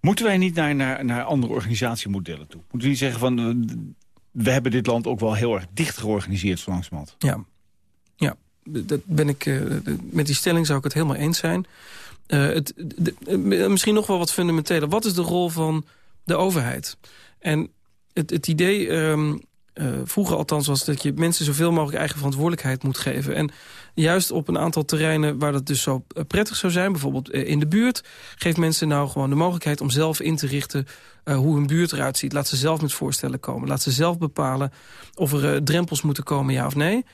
Moeten wij niet naar, naar, naar andere organisatiemodellen toe? Moeten we niet zeggen van... eh, we hebben dit land ook wel heel erg dicht georganiseerd zo langzamerhand.
Ja, ja. Dat ben ik, eh, met die stelling zou ik het helemaal eens zijn. Eh, het, misschien nog wel wat fundamenteler. Wat is de rol van de overheid? En het, het idee, ehm, eh, vroeger althans, was dat je mensen zoveel mogelijk eigen verantwoordelijkheid moet geven. En juist op een aantal terreinen waar dat dus zo eh, prettig zou zijn, bijvoorbeeld eh, in de buurt, geeft mensen nou gewoon de mogelijkheid om zelf in te richten eh, hoe hun buurt eruit ziet. Laat ze zelf met voorstellen komen. Laat ze zelf bepalen of er eh, drempels moeten komen, ja of nee.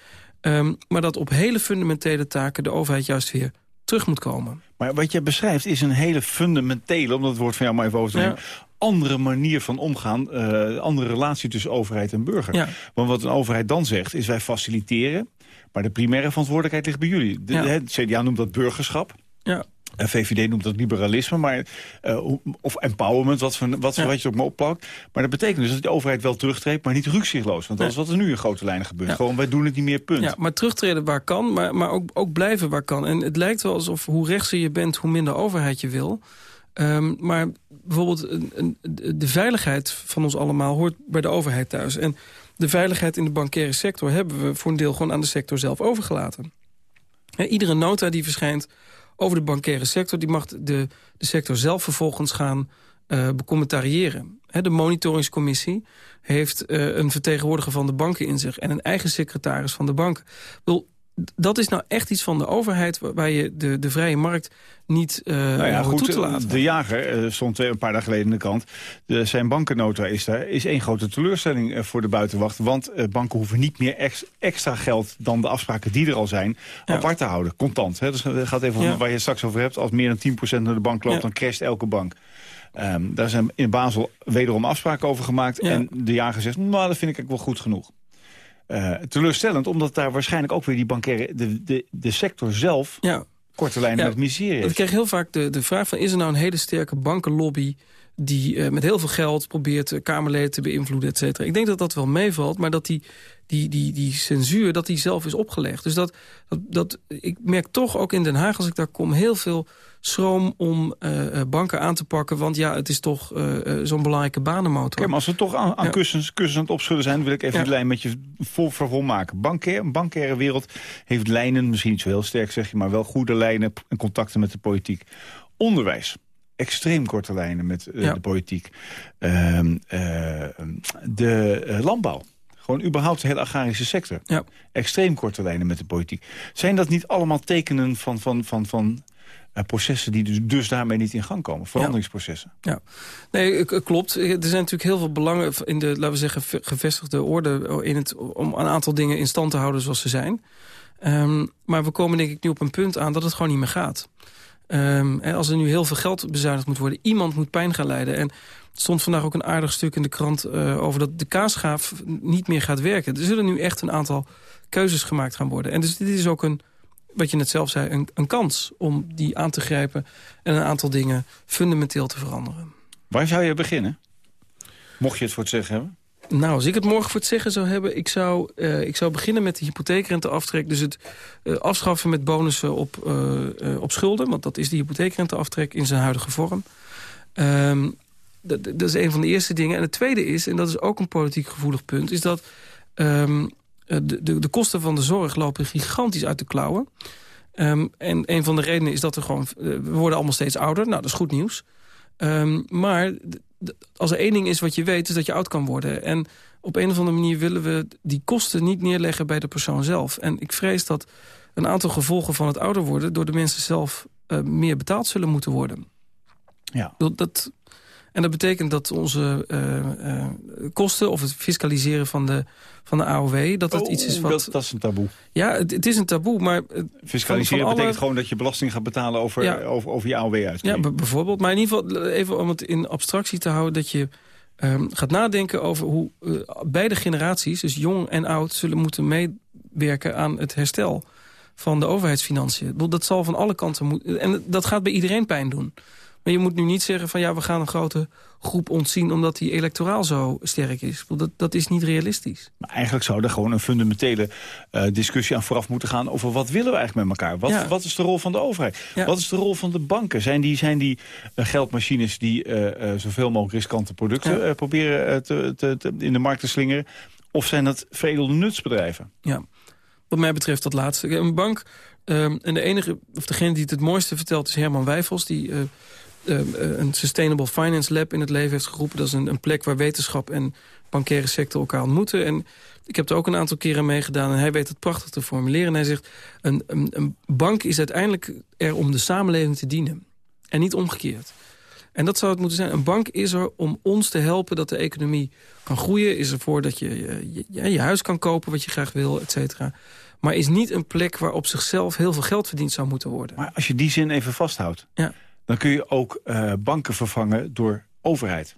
Ehm, maar dat op hele fundamentele taken de overheid juist weer terug moet komen.
Maar wat je beschrijft is een hele fundamentele... om dat woord van jou maar even over te
Ja.
Andere manier van omgaan, eh, andere relatie tussen overheid en burger.
Ja.
Want wat een overheid dan zegt, is wij faciliteren... maar de primaire verantwoordelijkheid ligt bij jullie. De,
Ja.
Het CDA noemt dat burgerschap.
Ja.
En VVD noemt dat liberalisme, maar, eh, of empowerment, wat, voor, wat, voor,
Ja.
wat je ook maar opplakt. Maar dat betekent dus dat de overheid wel terugtreedt, maar niet rukzichtloos. Want dat is wat er nu in grote lijnen gebeurt.
Ja.
Gewoon, wij doen het niet meer, punt.
Ja, maar terugtreden waar kan, maar, maar ook, ook blijven waar kan. En het lijkt wel alsof hoe rechtser je bent, hoe minder overheid je wil. Ehm, maar bijvoorbeeld een, de veiligheid van ons allemaal hoort bij de overheid thuis. En de veiligheid in de bankaire sector hebben we voor een deel gewoon aan de sector zelf overgelaten. Iedere nota die verschijnt over de bankaire sector... die mag de, de sector zelf vervolgens gaan eh becommentariëren. Hè, de monitoringscommissie heeft eh, een vertegenwoordiger van de banken in zich... en een eigen secretaris van de bank. Bedoel, dat is nou echt iets van de overheid... waar- waar je de, de vrije markt niet eh
Nou ja,
hoort
goed,
toe te laten.
de jager eh, stond twee- een paar dagen geleden in de krant. De, zijn bankennota is daar is één grote teleurstelling eh, voor de buitenwacht. Want eh, banken hoeven niet meer ex- extra geld dan de afspraken die er al zijn...
Ja.
apart te houden, contant. Hè? Dus het gaat even om waar je het straks over hebt. Als meer dan 10% naar de bank loopt, dan crasht elke bank. Ehm, daar zijn in Basel wederom afspraken over gemaakt. En de jager zegt, nou, dat vind ik wel goed genoeg. Eh, teleurstellend, omdat daar waarschijnlijk ook weer die bankaire... de, de, de sector zelf
Ja,
korte lijnen
Ja,
met miserie
Ik krijg heel vaak de, de vraag van... is er nou een hele sterke bankenlobby... die eh, met heel veel geld probeert eh, Kamerleden te beïnvloeden, et cetera. Ik denk dat dat wel meevalt, maar dat die, die, die, die censuur... dat die zelf is opgelegd. Dus dat, dat, dat, ik merk toch ook in Den Haag, als ik daar kom... heel veel schroom om eh, banken aan te pakken... want ja, het is toch zo'n belangrijke banenmotor.
Oké, maar als we toch aan, aan
Ja.
kussens, kussens aan het opschudden zijn... wil ik even
Ja.
die lijn met je vol vol maken. Bankair, een bankaire wereld heeft lijnen, misschien niet zo heel sterk zeg je... maar wel goede lijnen en contacten met de politiek. Onderwijs. Extreem korte lijnen met eh,
Ja.
de politiek. Ehm, eh, de eh, landbouw. Gewoon überhaupt de hele agrarische sector.
Ja.
Extreem korte lijnen met de politiek. Zijn dat niet allemaal tekenen van, van, van, van eh, processen... die dus, dus daarmee niet in gang komen? Veranderingsprocessen?
Ja, nee, k- klopt. Er zijn natuurlijk heel veel belangen in de, laten we zeggen, ve- gevestigde orde in het, om een aantal dingen in stand te houden zoals ze zijn. Ehm, maar we komen denk ik nu op een punt aan dat het gewoon niet meer gaat. Ehm, hè, als er nu heel veel geld bezuinigd moet worden, iemand moet pijn gaan leiden. En er stond vandaag ook een aardig stuk in de krant eh, over dat de kaasgaaf niet meer gaat werken. Er zullen nu echt een aantal keuzes gemaakt gaan worden. En dus dit is ook een, wat je net zelf zei, een, een kans om die aan te grijpen en een aantal dingen fundamenteel te veranderen.
Waar zou je beginnen? Mocht je het voor het zeggen hebben?
Nou, als ik het morgen voor het zeggen zou hebben... ik zou, eh, ik zou beginnen met de hypotheekrenteaftrek. Dus het eh, afschaffen met bonussen op, eh, op schulden. Want dat is de hypotheekrenteaftrek in zijn huidige vorm. Ehm, dat, dat is een van de eerste dingen. En het tweede is, en dat is ook een politiek gevoelig punt... is dat ehm, eh, de, de, de kosten van de zorg lopen gigantisch uit de klauwen. Ehm, en een van de redenen is dat er gewoon... we worden allemaal steeds ouder. Nou, dat is goed nieuws. Maar als er één ding is wat je weet, is dat je oud kan worden. En op een of andere manier willen we die kosten niet neerleggen bij de persoon zelf. En ik vrees dat een aantal gevolgen van het ouder worden... door de mensen zelf eh, meer betaald zullen moeten worden.
Ja.
Dat, dat, en dat betekent dat onze eh, eh, kosten of het fiscaliseren van de, van de AOW... dat dat iets is wat...
Dat, dat is een taboe.
Ja, het, het is een taboe, maar...
Fiscaliseren
van
betekent gewoon dat je belasting gaat betalen over,
Ja.
over, over je AOW
Ja, bijvoorbeeld. Maar in ieder geval, even om het in abstractie te houden... dat je ehm, gaat nadenken over hoe eh, beide generaties... dus jong en oud, zullen moeten meewerken aan het herstel... van de overheidsfinanciën. Dat zal van alle kanten moeten... En dat gaat bij iedereen pijn doen. Maar je moet nu niet zeggen van ja, we gaan een grote groep ontzien... omdat die electoraal zo sterk is. Dat, dat is niet realistisch.
Maar eigenlijk zou er gewoon een fundamentele eh, discussie aan vooraf moeten gaan... over wat willen we eigenlijk met elkaar? Wat,
Ja.
wat is de rol van de overheid?
Ja.
Wat is de rol van de banken? Zijn die, zijn die eh, geldmachines die eh, zoveel mogelijk riskante producten
Ja.
proberen te, te, te- in de markt te slingeren? Of zijn dat veredelde nutsbedrijven?
Ja, wat mij betreft dat laatste. Een bank, ehm, en de enige, of degene die het het mooiste vertelt... is Herman Wijfels, die een Sustainable Finance Lab in het leven heeft geroepen. Dat is een, een plek waar wetenschap en bankaire sector elkaar ontmoeten. En ik heb er ook een aantal keren aan meegedaan... en hij weet het prachtig te formuleren. En hij zegt, een, een, een bank is uiteindelijk er om de samenleving te dienen. En niet omgekeerd. En dat zou het moeten zijn. Een bank is er om ons te helpen dat de economie kan groeien. Is ervoor dat je je, je, je huis kan kopen wat je graag wil, et cetera. Maar is niet een plek waar op zichzelf heel veel geld verdiend zou moeten worden.
Maar als je die zin even vasthoudt...
Ja.
Dan kun je ook eh, banken vervangen door overheid.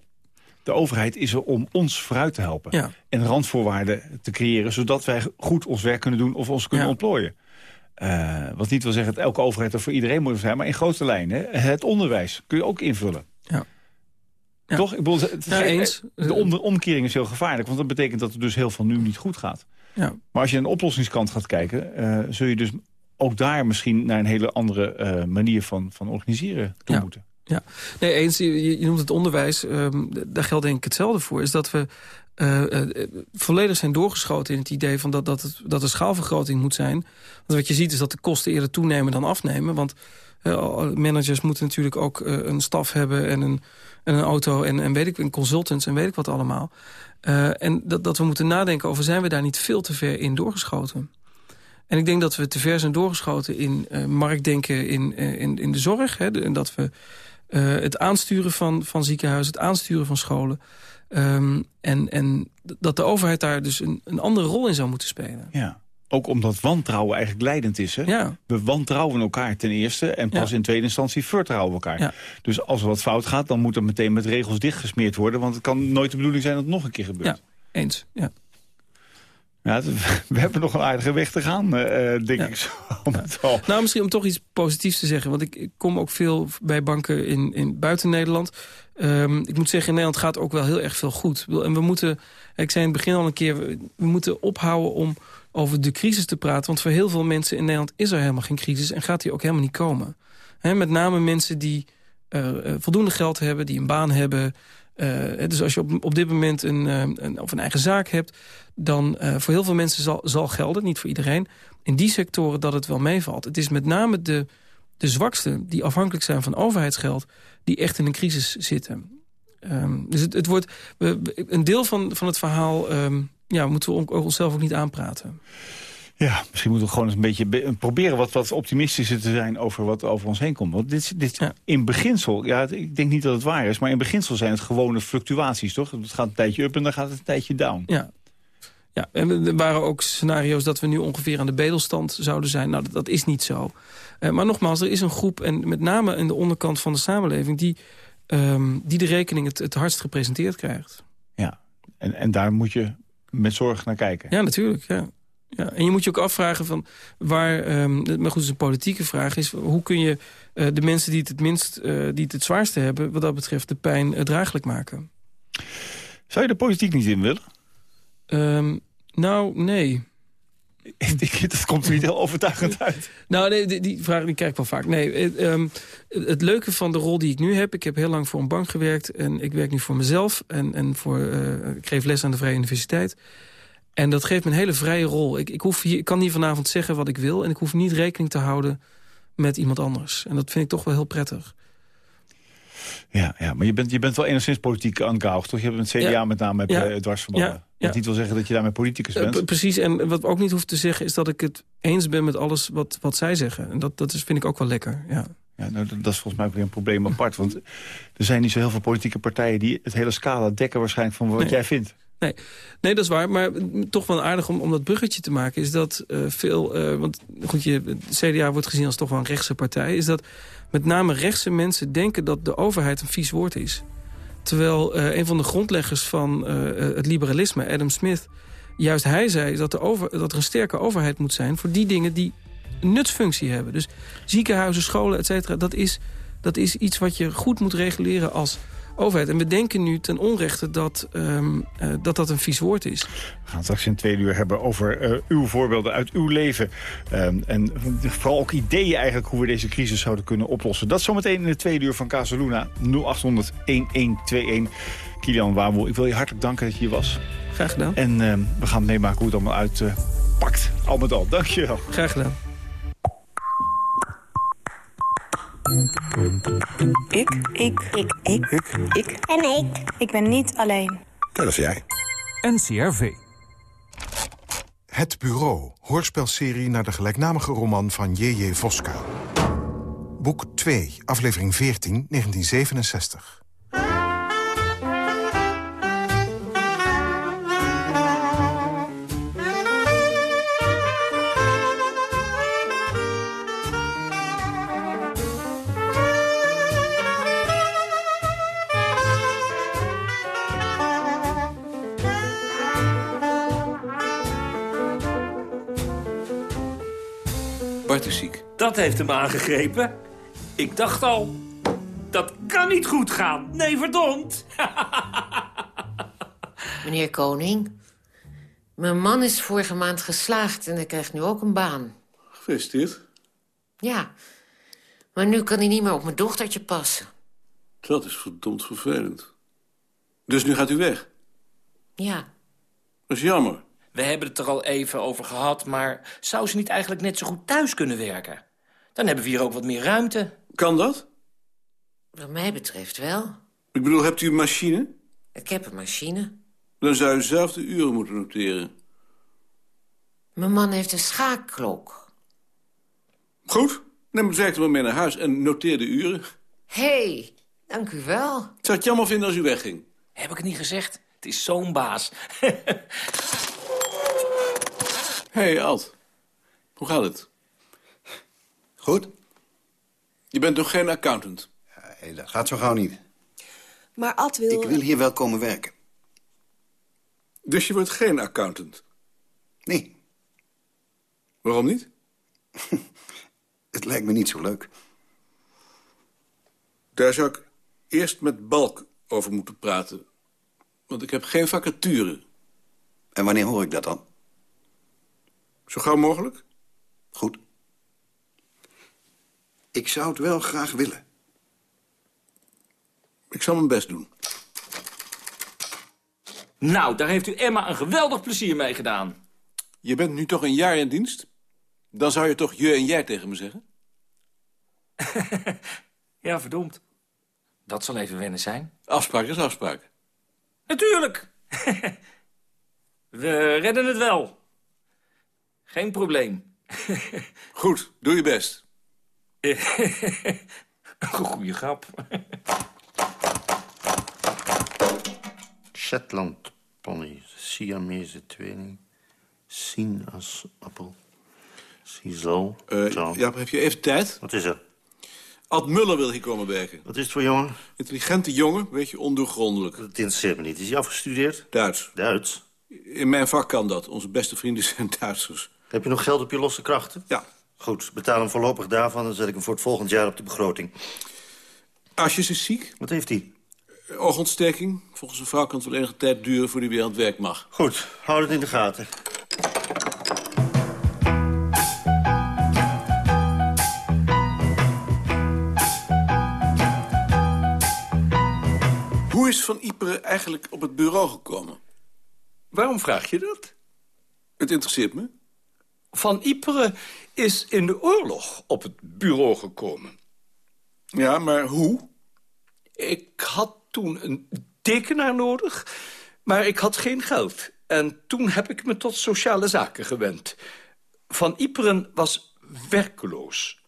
De overheid is er om ons vooruit te helpen.
Ja.
En randvoorwaarden te creëren... zodat wij goed ons werk kunnen doen of ons kunnen
Ja.
ontplooien. Eh, wat niet wil zeggen dat elke overheid er voor iedereen moet zijn... maar in grote lijnen, het onderwijs kun je ook invullen.
Ja. Ja.
Toch? Ik bedoel, het,
Ja, eens.
De om- de omkering is heel gevaarlijk. Want dat betekent dat er dus heel veel nu niet goed gaat.
Ja.
Maar als je aan de oplossingskant gaat kijken... eh, zul je dus ook daar misschien naar een hele andere eh, manier van, van organiseren toe
Ja.
moeten.
Nee, eens, je, je noemt het onderwijs. ehm, daar geldt denk ik hetzelfde voor. Is dat we eh, eh, volledig zijn doorgeschoten in het idee... Van dat, dat, het, dat er schaalvergroting moet zijn. Want wat je ziet is dat de kosten eerder toenemen dan afnemen. Want managers moeten natuurlijk ook een staf hebben... en een, en een auto en, en weet ik, en consultants en weet ik wat allemaal. En dat, dat we moeten nadenken over... zijn we daar niet veel te ver in doorgeschoten? En ik denk dat we te ver zijn doorgeschoten in eh, marktdenken in, eh, in, in de zorg. Hè, en dat we eh, het aansturen van, van ziekenhuizen, het aansturen van scholen. Ehm, en, en dat de overheid daar dus een, een andere rol in zou moeten spelen.
Ja. Ook omdat wantrouwen eigenlijk leidend is. Hè?
Ja,
We wantrouwen elkaar ten eerste en pas
Ja.
in tweede instantie vertrouwen we elkaar.
Ja.
Dus als er wat fout gaat, dan moet er meteen met regels dichtgesmeerd worden. Want het kan nooit de bedoeling zijn dat het nog een keer gebeurt.
Ja. eens. Ja.
Ja, (laughs) we hebben nog een aardige weg te gaan, eh, eh, denk
Ja.
ik zo. (laughs) Om het al.
Nou, misschien om toch iets positiefs te zeggen. Want ik, ik kom ook veel bij banken in, in buiten Nederland. Ehm, ik moet zeggen, in Nederland gaat ook wel heel erg veel goed. En we moeten, ik zei in het begin al een keer... we moeten ophouden om over de crisis te praten. Want voor heel veel mensen in Nederland is er helemaal geen crisis... en gaat die ook helemaal niet komen. Met name mensen die eh, voldoende geld hebben, die een baan hebben... Dus als je op, op dit moment een, een, of een eigen zaak hebt... dan eh, voor heel veel mensen zal, zal gelden, niet voor iedereen... in die sectoren dat het wel meevalt. Het is met name de, de zwaksten die afhankelijk zijn van overheidsgeld... die echt in een crisis zitten. Ehm, dus het, het wordt, we, een deel van, van het verhaal ehm, ja, moeten we onszelf ook niet aanpraten.
Ja, misschien moeten we gewoon eens een beetje be- proberen wat, wat optimistischer te zijn over wat over ons heen komt. Want dit, dit
Ja.
in beginsel, ja, het- ik denk niet dat het waar is, maar in beginsel zijn het gewone fluctuaties, toch? Het gaat een tijdje up en dan gaat het een tijdje down.
Ja. Ja, en er waren ook scenario's dat we nu ongeveer aan de bedelstand zouden zijn. Nou, dat, dat is niet zo. Eh, maar nogmaals, er is een groep, en met name in de onderkant van de samenleving... die, ehm, die de rekening het, het hardst gepresenteerd krijgt.
Ja, en, en daar moet je met zorg naar kijken.
Ja, natuurlijk, ja. ja. En je moet je ook afvragen van waar... ehm, maar goed, het is een politieke vraag is... hoe kun je eh, de mensen die het het minst, eh, die het het zwaarste hebben... wat dat betreft de pijn draaglijk maken?
Zou je de politiek niet in willen?
Ehm, nou, nee. (laughs)
Dat komt niet heel overtuigend (laughs) uit.
Nou, nee, die, die vraag die krijg ik wel vaak. Nee, het, ehm, het leuke van de rol die ik nu heb... ik heb heel lang voor een bank gewerkt... en ik werk nu voor mezelf. En, en voor, eh, ik geef les aan de Vrije Universiteit. En dat geeft me een hele vrije rol. Ik, ik, hoef hier, ik kan hier vanavond zeggen wat ik wil... en ik hoef niet rekening te houden met iemand anders. En dat vind ik toch wel heel prettig.
Ja, ja maar je bent, je bent wel enigszins politiek aangehoogd, toch? Je hebt met CDA
Ja.
met name
Ja.
eh, dwars verbonden.
Ja. Ja.
niet wil zeggen dat je daarmee politicus
Eh,
bent.
precies, en wat ook niet hoeft te zeggen... is dat ik het eens ben met alles wat, wat zij zeggen. En dat, dat is, vind ik ook wel lekker, ja.
Ja, nou, dat dat is volgens mij ook weer een probleem apart. Want er zijn niet zo heel veel politieke partijen... die het hele scala dekken waarschijnlijk van wat
Nee.
jij vindt.
Nee, nee, dat is waar. Maar toch wel aardig om, om dat bruggetje te maken... is dat eh, veel... want goed, je, het CDA wordt gezien als toch wel een rechtse partij... is dat met name rechtse mensen denken dat de overheid een vies woord is. Terwijl eh, een van de grondleggers van eh, eh, het liberalisme, Adam Smith... juist hij zei dat, de over, dat er een sterke overheid moet zijn... voor die dingen die een nutsfunctie hebben. Dus ziekenhuizen, scholen, et cetera, dat is, dat is iets wat je goed moet reguleren als overheid. En we denken nu ten onrechte dat ehm, eh, dat, dat een vies woord is.
We gaan het straks in twee uur hebben over eh, uw voorbeelden uit uw leven. Ehm, en vooral ook ideeën eigenlijk hoe we deze crisis zouden kunnen oplossen. Dat zometeen in de tweede uur van Casaluna 0800 1121. Kilian Wabel, ik wil je hartelijk danken dat je hier was.
Graag gedaan.
En ehm, we gaan meemaken hoe het allemaal uitpakt. al met al, dankjewel.
Graag gedaan.
Ik. Ik. Ik. Ik. Ik. En ik. Ik ben niet alleen.
Dat is jij.
NCRV.
Het Bureau, hoorspelserie naar de gelijknamige roman van J.J. Voska. Boek 2, aflevering 14, 1967.
Is ziek.
Dat heeft hem aangegrepen. Ik dacht al, dat kan niet goed gaan. Nee, verdomd. (laughs)
Meneer Koning, mijn man is vorige maand geslaagd en hij krijgt nu ook een baan.
Gefeliciteerd.
Ja, maar nu kan hij niet meer op mijn dochtertje passen.
Dat is verdomd vervelend. Dus nu gaat u weg.
Ja,
Dat is jammer.
We hebben het er al even over gehad, maar zou ze niet eigenlijk net zo goed thuis kunnen werken? Dan hebben we hier ook wat meer ruimte.
Kan dat?
wat mij betreft wel.
Ik bedoel, hebt u een machine?
Ik heb een machine.
Dan zou u zelf de uren moeten noteren.
Mijn man heeft een schaakklok.
Goed, neem het werk er maar mee naar huis en noteer de uren.
Hé, hey, dank u wel.
Ik zou het jammer vinden als u wegging.
Heb ik het niet gezegd? Het is zo'n baas. (laughs)
Hé, hey, Alt. Hoe gaat het?
Goed?
Je bent nog geen accountant.
Nee, dat gaat zo gauw niet.
Maar Ad wil...
Ik wil hier wel komen werken.
Dus je wordt geen accountant.
Nee,
Waarom niet? (laughs)
het lijkt me niet zo leuk.
Daar zou ik eerst met Balk over moeten praten. Want ik heb geen vacature.
En wanneer hoor ik dat dan?
Zo gauw mogelijk?
Goed. Ik zou het wel graag willen.
Ik zal mijn best doen.
nou, daar heeft u Emma een geweldig plezier mee gedaan.
Je bent nu toch een jaar in dienst? Dan zou je toch je en jij tegen me zeggen? (laughs)
Ja, verdomd. Dat zal even wennen zijn.
Afspraak is afspraak.
Natuurlijk. (laughs) we redden het wel. Geen probleem.
Goed, doe je best. (laughs)
Goeie grap.
Shetland pony, Siamese tweeling, sinaasappel, Ziezo.
Eh
Zo.
ja, heb je even tijd?
Wat is er?
Ad Muller wil hier komen werken.
Wat is het voor jongen?
Intelligente jongen, weet je, ondoorgrondelijk.
Dat interesseert me niet. Is hij afgestudeerd?
Duits.
Duits.
In mijn vak kan dat. Onze beste vrienden zijn (laughs) Duitsers.
Heb je nog geld op je losse krachten?
Ja.
Goed, betaal hem voorlopig daarvan... dan zet ik hem voor het volgend jaar op de begroting.
Asjes is ziek.
Wat heeft hij?
Oogontsteking. Volgens een vrouw kan het wel enige tijd duren voor hij weer aan het werk mag.
Goed, houd het in de gaten.
Hoe is Van Iperen eigenlijk op het bureau gekomen?
Waarom vraag je dat?
Het interesseert me.
Van Iperen is in de oorlog op het bureau gekomen.
Ja, maar hoe?
Ik had toen een tekenaar nodig, maar ik had geen geld. En toen heb ik me tot sociale zaken gewend. Van Iperen was werkeloos.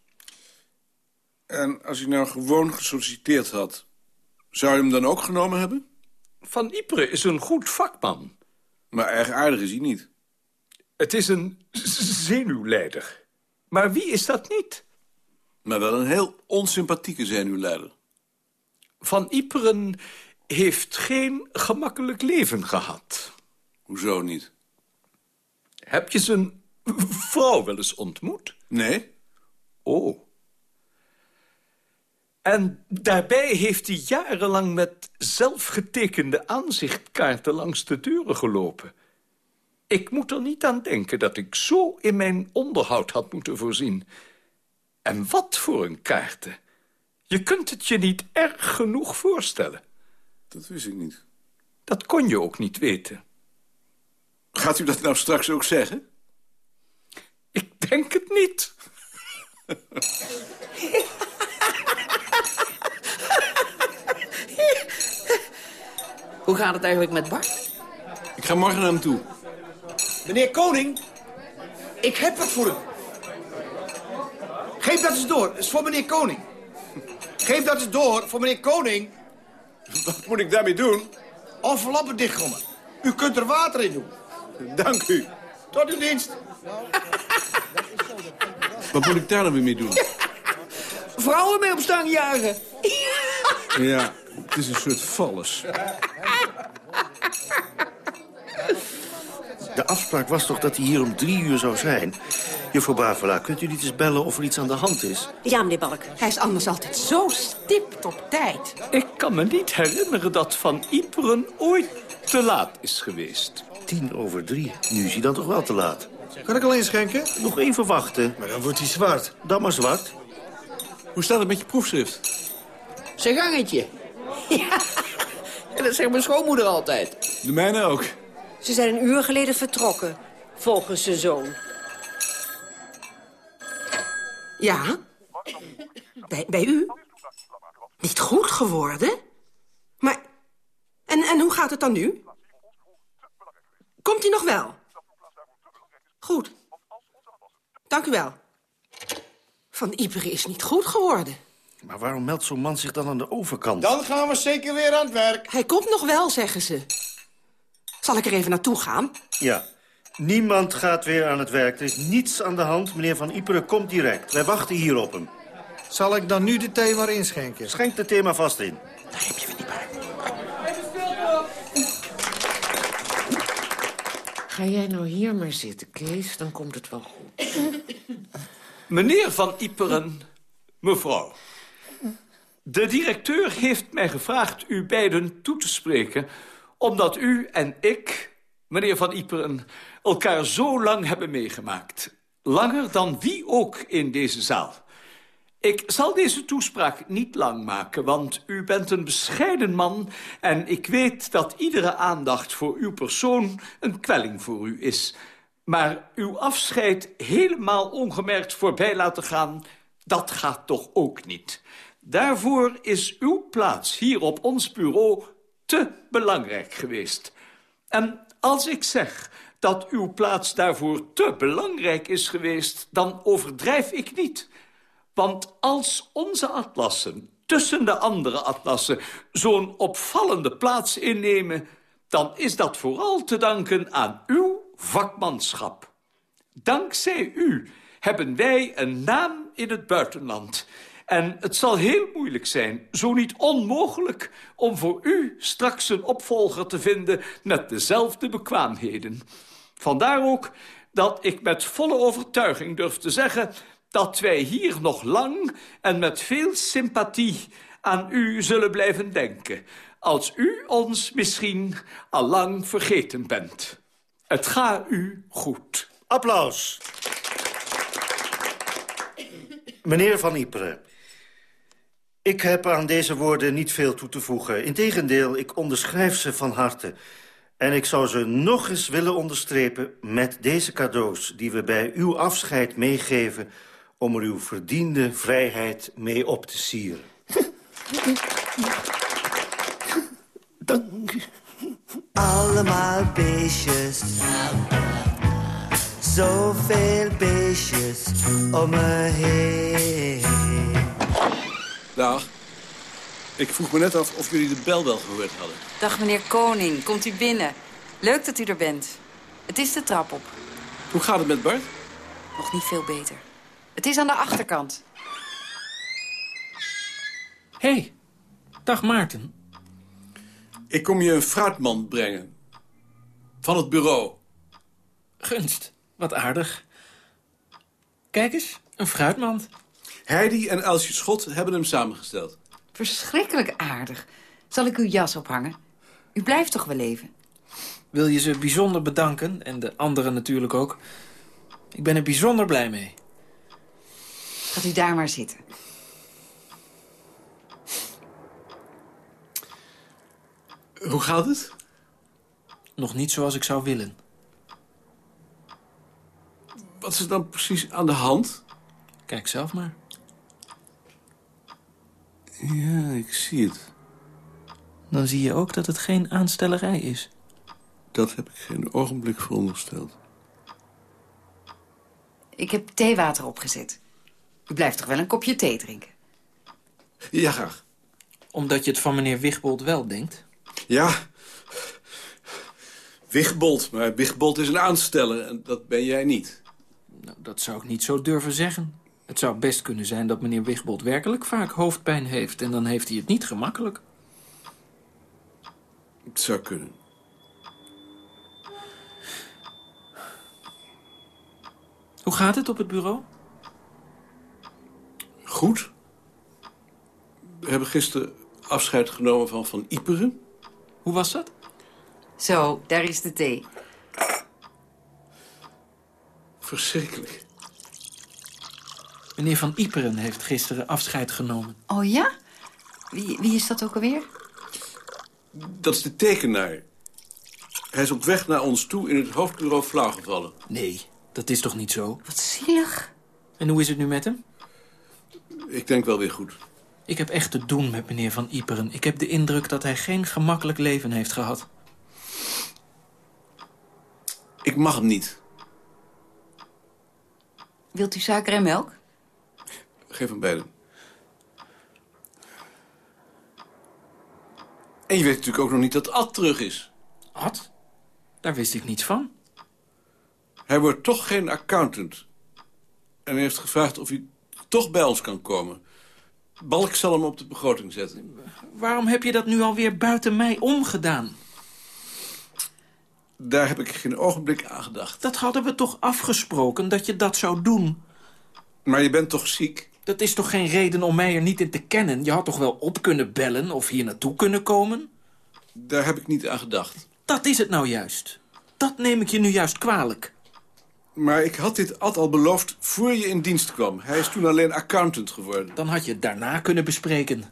En als hij nou gewoon gesolliciteerd had... zou je hem dan ook genomen hebben?
Van Ypres is een goed vakman.
Maar erg aardig is hij niet.
Het is een zenuwleider. Maar wie is dat niet?
Maar wel een heel onsympathieke zenuwleider.
Van Yperen heeft geen gemakkelijk leven gehad.
Hoezo niet?
Heb je zijn vrouw wel eens ontmoet?
Nee.
Oh. En daarbij heeft hij jarenlang met zelfgetekende aanzichtkaarten langs de deuren gelopen. Ik moet er niet aan denken dat ik zo in mijn onderhoud had moeten voorzien. En wat voor een kaarten. Je kunt het je niet erg genoeg voorstellen.
Dat wist ik niet.
Dat kon je ook niet weten.
Gaat u dat nou straks ook zeggen?
Ik denk het niet.
Hoe gaat het eigenlijk met Bart?
Ik ga morgen naar hem toe.
Meneer Koning, ik heb wat voor u. Geef dat eens door, dat is voor meneer Koning. Geef dat eens door voor meneer Koning. (laughs)
Wat moet ik daarmee doen?
Enveloppen dichtgommen. U kunt er water in doen.
Dank u.
Tot uw dienst. (laughs)
Wat moet ik daar dan weer mee doen?
Vrouwen mee op stang jagen.
Ja, het is een soort valles. (laughs)
De afspraak was toch dat hij hier om drie uur zou zijn? Juffrouw Bavela, kunt u niet eens bellen of er iets aan de hand is?
Ja, meneer Balk. Hij is anders altijd zo stipt op tijd.
Ik kan me niet herinneren dat Van Yperen ooit te laat is geweest.
Tien over drie. Nu is hij dan toch wel te laat.
Kan ik al inschenken?
Nog even wachten.
Maar dan wordt hij zwart.
Dan maar zwart.
Hoe staat het met je proefschrift?
Zijn gangetje. Ja, dat zegt mijn schoonmoeder altijd.
De mijne ook.
Ze zijn een uur geleden vertrokken, volgens zijn zoon. Ja? Bij, bij u? Niet goed geworden? Maar... En, en hoe gaat het dan nu? Komt hij nog wel? Goed. Dank u wel. Van Iperen is niet goed geworden.
Maar waarom meldt zo'n man zich dan aan de overkant?
Dan gaan we zeker weer aan het werk.
Hij komt nog wel, zeggen ze. Zal ik er even naartoe gaan?
Ja. Niemand gaat weer aan het werk. Er is niets aan de hand. Meneer Van Iperen komt direct. Wij wachten hier op hem.
Zal ik dan nu de thee maar inschenken?
Schenk de thema vast in.
Daar heb je me niet bij.
Ga jij nou hier maar zitten, Kees, dan komt het wel goed.
Meneer Van Iperen, mevrouw. De directeur heeft mij gevraagd u beiden toe te spreken... omdat u en ik, meneer Van Iperen, elkaar zo lang hebben meegemaakt. Langer dan wie ook in deze zaal. Ik zal deze toespraak niet lang maken, want u bent een bescheiden man... en ik weet dat iedere aandacht voor uw persoon een kwelling voor u is. Maar uw afscheid helemaal ongemerkt voorbij laten gaan... dat gaat toch ook niet. Daarvoor is uw plaats hier op ons bureau te belangrijk geweest. En als ik zeg dat uw plaats daarvoor te belangrijk is geweest... dan overdrijf ik niet... Want als onze atlassen tussen de andere atlassen zo'n opvallende plaats innemen... dan is dat vooral te danken aan uw vakmanschap. Dankzij u hebben wij een naam in het buitenland. En het zal heel moeilijk zijn, zo niet onmogelijk... om voor u straks een opvolger te vinden met dezelfde bekwaamheden. Vandaar ook dat ik met volle overtuiging durf te zeggen dat wij hier nog lang en met veel sympathie aan u zullen blijven denken... als u ons misschien al lang vergeten bent. Het gaat u goed.
Applaus. Meneer Van Iperen, ik heb aan deze woorden niet veel toe te voegen. Integendeel, ik onderschrijf ze van harte. En ik zou ze nog eens willen onderstrepen met deze cadeaus... die we bij uw afscheid meegeven om er uw verdiende vrijheid mee op te sieren. (laughs)
Dank u. Allemaal beestjes. Zoveel beestjes om me heen.
Dag. Ik vroeg me net af of jullie de bel wel gehoord hadden.
Dag meneer Koning, komt u binnen. Leuk dat u er bent. Het is de trap op.
Hoe gaat het met Bart?
Nog niet veel beter. Het is aan de achterkant.
Hé, hey, dag Maarten.
Ik kom je een fruitmand brengen. Van het bureau.
Gunst, wat aardig. Kijk eens, een fruitmand.
Heidi en Elsje Schot hebben hem samengesteld.
Verschrikkelijk aardig. Zal ik uw jas ophangen? U blijft toch wel even?
Wil je ze bijzonder bedanken, en de anderen natuurlijk ook. Ik ben er bijzonder blij mee.
Gaat u daar maar zitten.
Hoe gaat het?
Nog niet zoals ik zou willen.
Wat is er dan precies aan de hand?
Kijk zelf maar.
Ja, ik zie het.
Dan zie je ook dat het geen aanstellerij is.
Dat heb ik geen ogenblik verondersteld.
Ik heb theewater opgezet. U blijft toch wel een kopje thee drinken?
Ja, graag.
Omdat je het van meneer Wigbold wel denkt?
Ja. Wigbold, maar Wigbold is een aansteller en dat ben jij niet.
Nou, dat zou ik niet zo durven zeggen. Het zou best kunnen zijn dat meneer Wigbold werkelijk vaak hoofdpijn heeft... en dan heeft hij het niet gemakkelijk.
Het zou kunnen.
Hoe gaat het op het bureau?
Goed. We hebben gisteren afscheid genomen van Van Iperen.
Hoe was dat?
Zo, daar is de thee.
Verschrikkelijk.
Meneer Van Iperen heeft gisteren afscheid genomen.
Oh ja? Wie, wie is dat ook alweer?
Dat is de tekenaar. Hij is op weg naar ons toe in het hoofdbureau flauw gevallen.
Nee, dat is toch niet zo?
Wat zielig.
En hoe is het nu met hem?
Ik denk wel weer goed.
Ik heb echt te doen met meneer Van Iperen. Ik heb de indruk dat hij geen gemakkelijk leven heeft gehad.
Ik mag hem niet.
Wilt u suiker en melk?
Geef hem beiden. En je weet natuurlijk ook nog niet dat Ad terug is.
Ad? Daar wist ik niets van.
Hij wordt toch geen accountant. En hij heeft gevraagd of hij toch bij ons kan komen. Balk zal hem op de begroting zetten.
Waarom heb je dat nu alweer buiten mij omgedaan?
Daar heb ik geen ogenblik aan gedacht.
Dat hadden we toch afgesproken, dat je dat zou doen?
Maar je bent toch ziek?
Dat is toch geen reden om mij er niet in te kennen? Je had toch wel op kunnen bellen of hier naartoe kunnen komen?
Daar heb ik niet aan gedacht.
Dat is het nou juist. Dat neem ik je nu juist kwalijk.
Maar ik had dit Ad al beloofd voor je in dienst kwam. Hij is toen alleen accountant geworden.
Dan had je het daarna kunnen bespreken.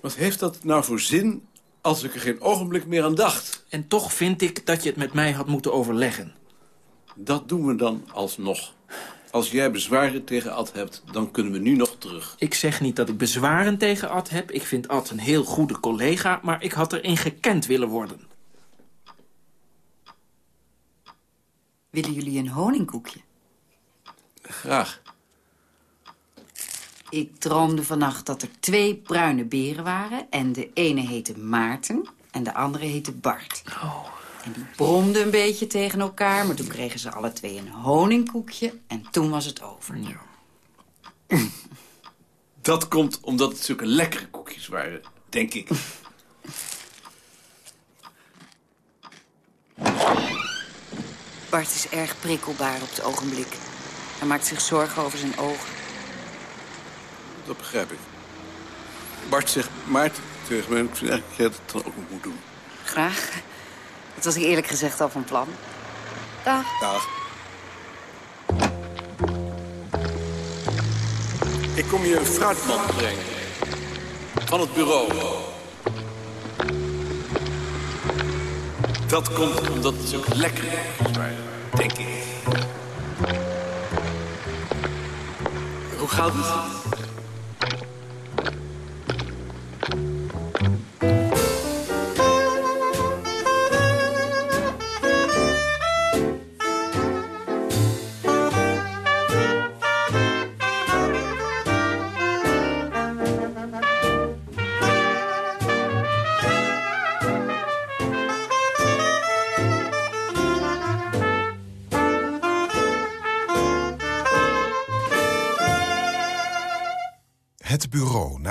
Wat heeft dat nou voor zin als ik er geen ogenblik meer aan dacht?
En toch vind ik dat je het met mij had moeten overleggen.
Dat doen we dan alsnog. Als jij bezwaren tegen Ad hebt, dan kunnen we nu nog terug.
Ik zeg niet dat ik bezwaren tegen Ad heb. Ik vind Ad een heel goede collega, maar ik had erin gekend willen worden.
Willen jullie een honingkoekje?
Graag.
Ik droomde vannacht dat er twee bruine beren waren... en de ene heette Maarten en de andere heette Bart.
Oh.
En die bromden een beetje tegen elkaar... maar toen kregen ze alle twee een honingkoekje en toen was het over.
Ja. (laughs)
Dat komt omdat het zulke lekkere koekjes waren, denk ik.
Bart is erg prikkelbaar op het ogenblik. Hij maakt zich zorgen over zijn ogen.
Dat begrijp ik. Bart zegt Maarten tegen en ik vind eigenlijk dat jij dat dan ook nog moet doen.
Graag. Dat was ik eerlijk gezegd al van plan. Dag.
Dag. Ik kom je een fruitmand brengen. Van het bureau. Dat komt omdat het zo lekker is, denk ik. Hoe gaat het?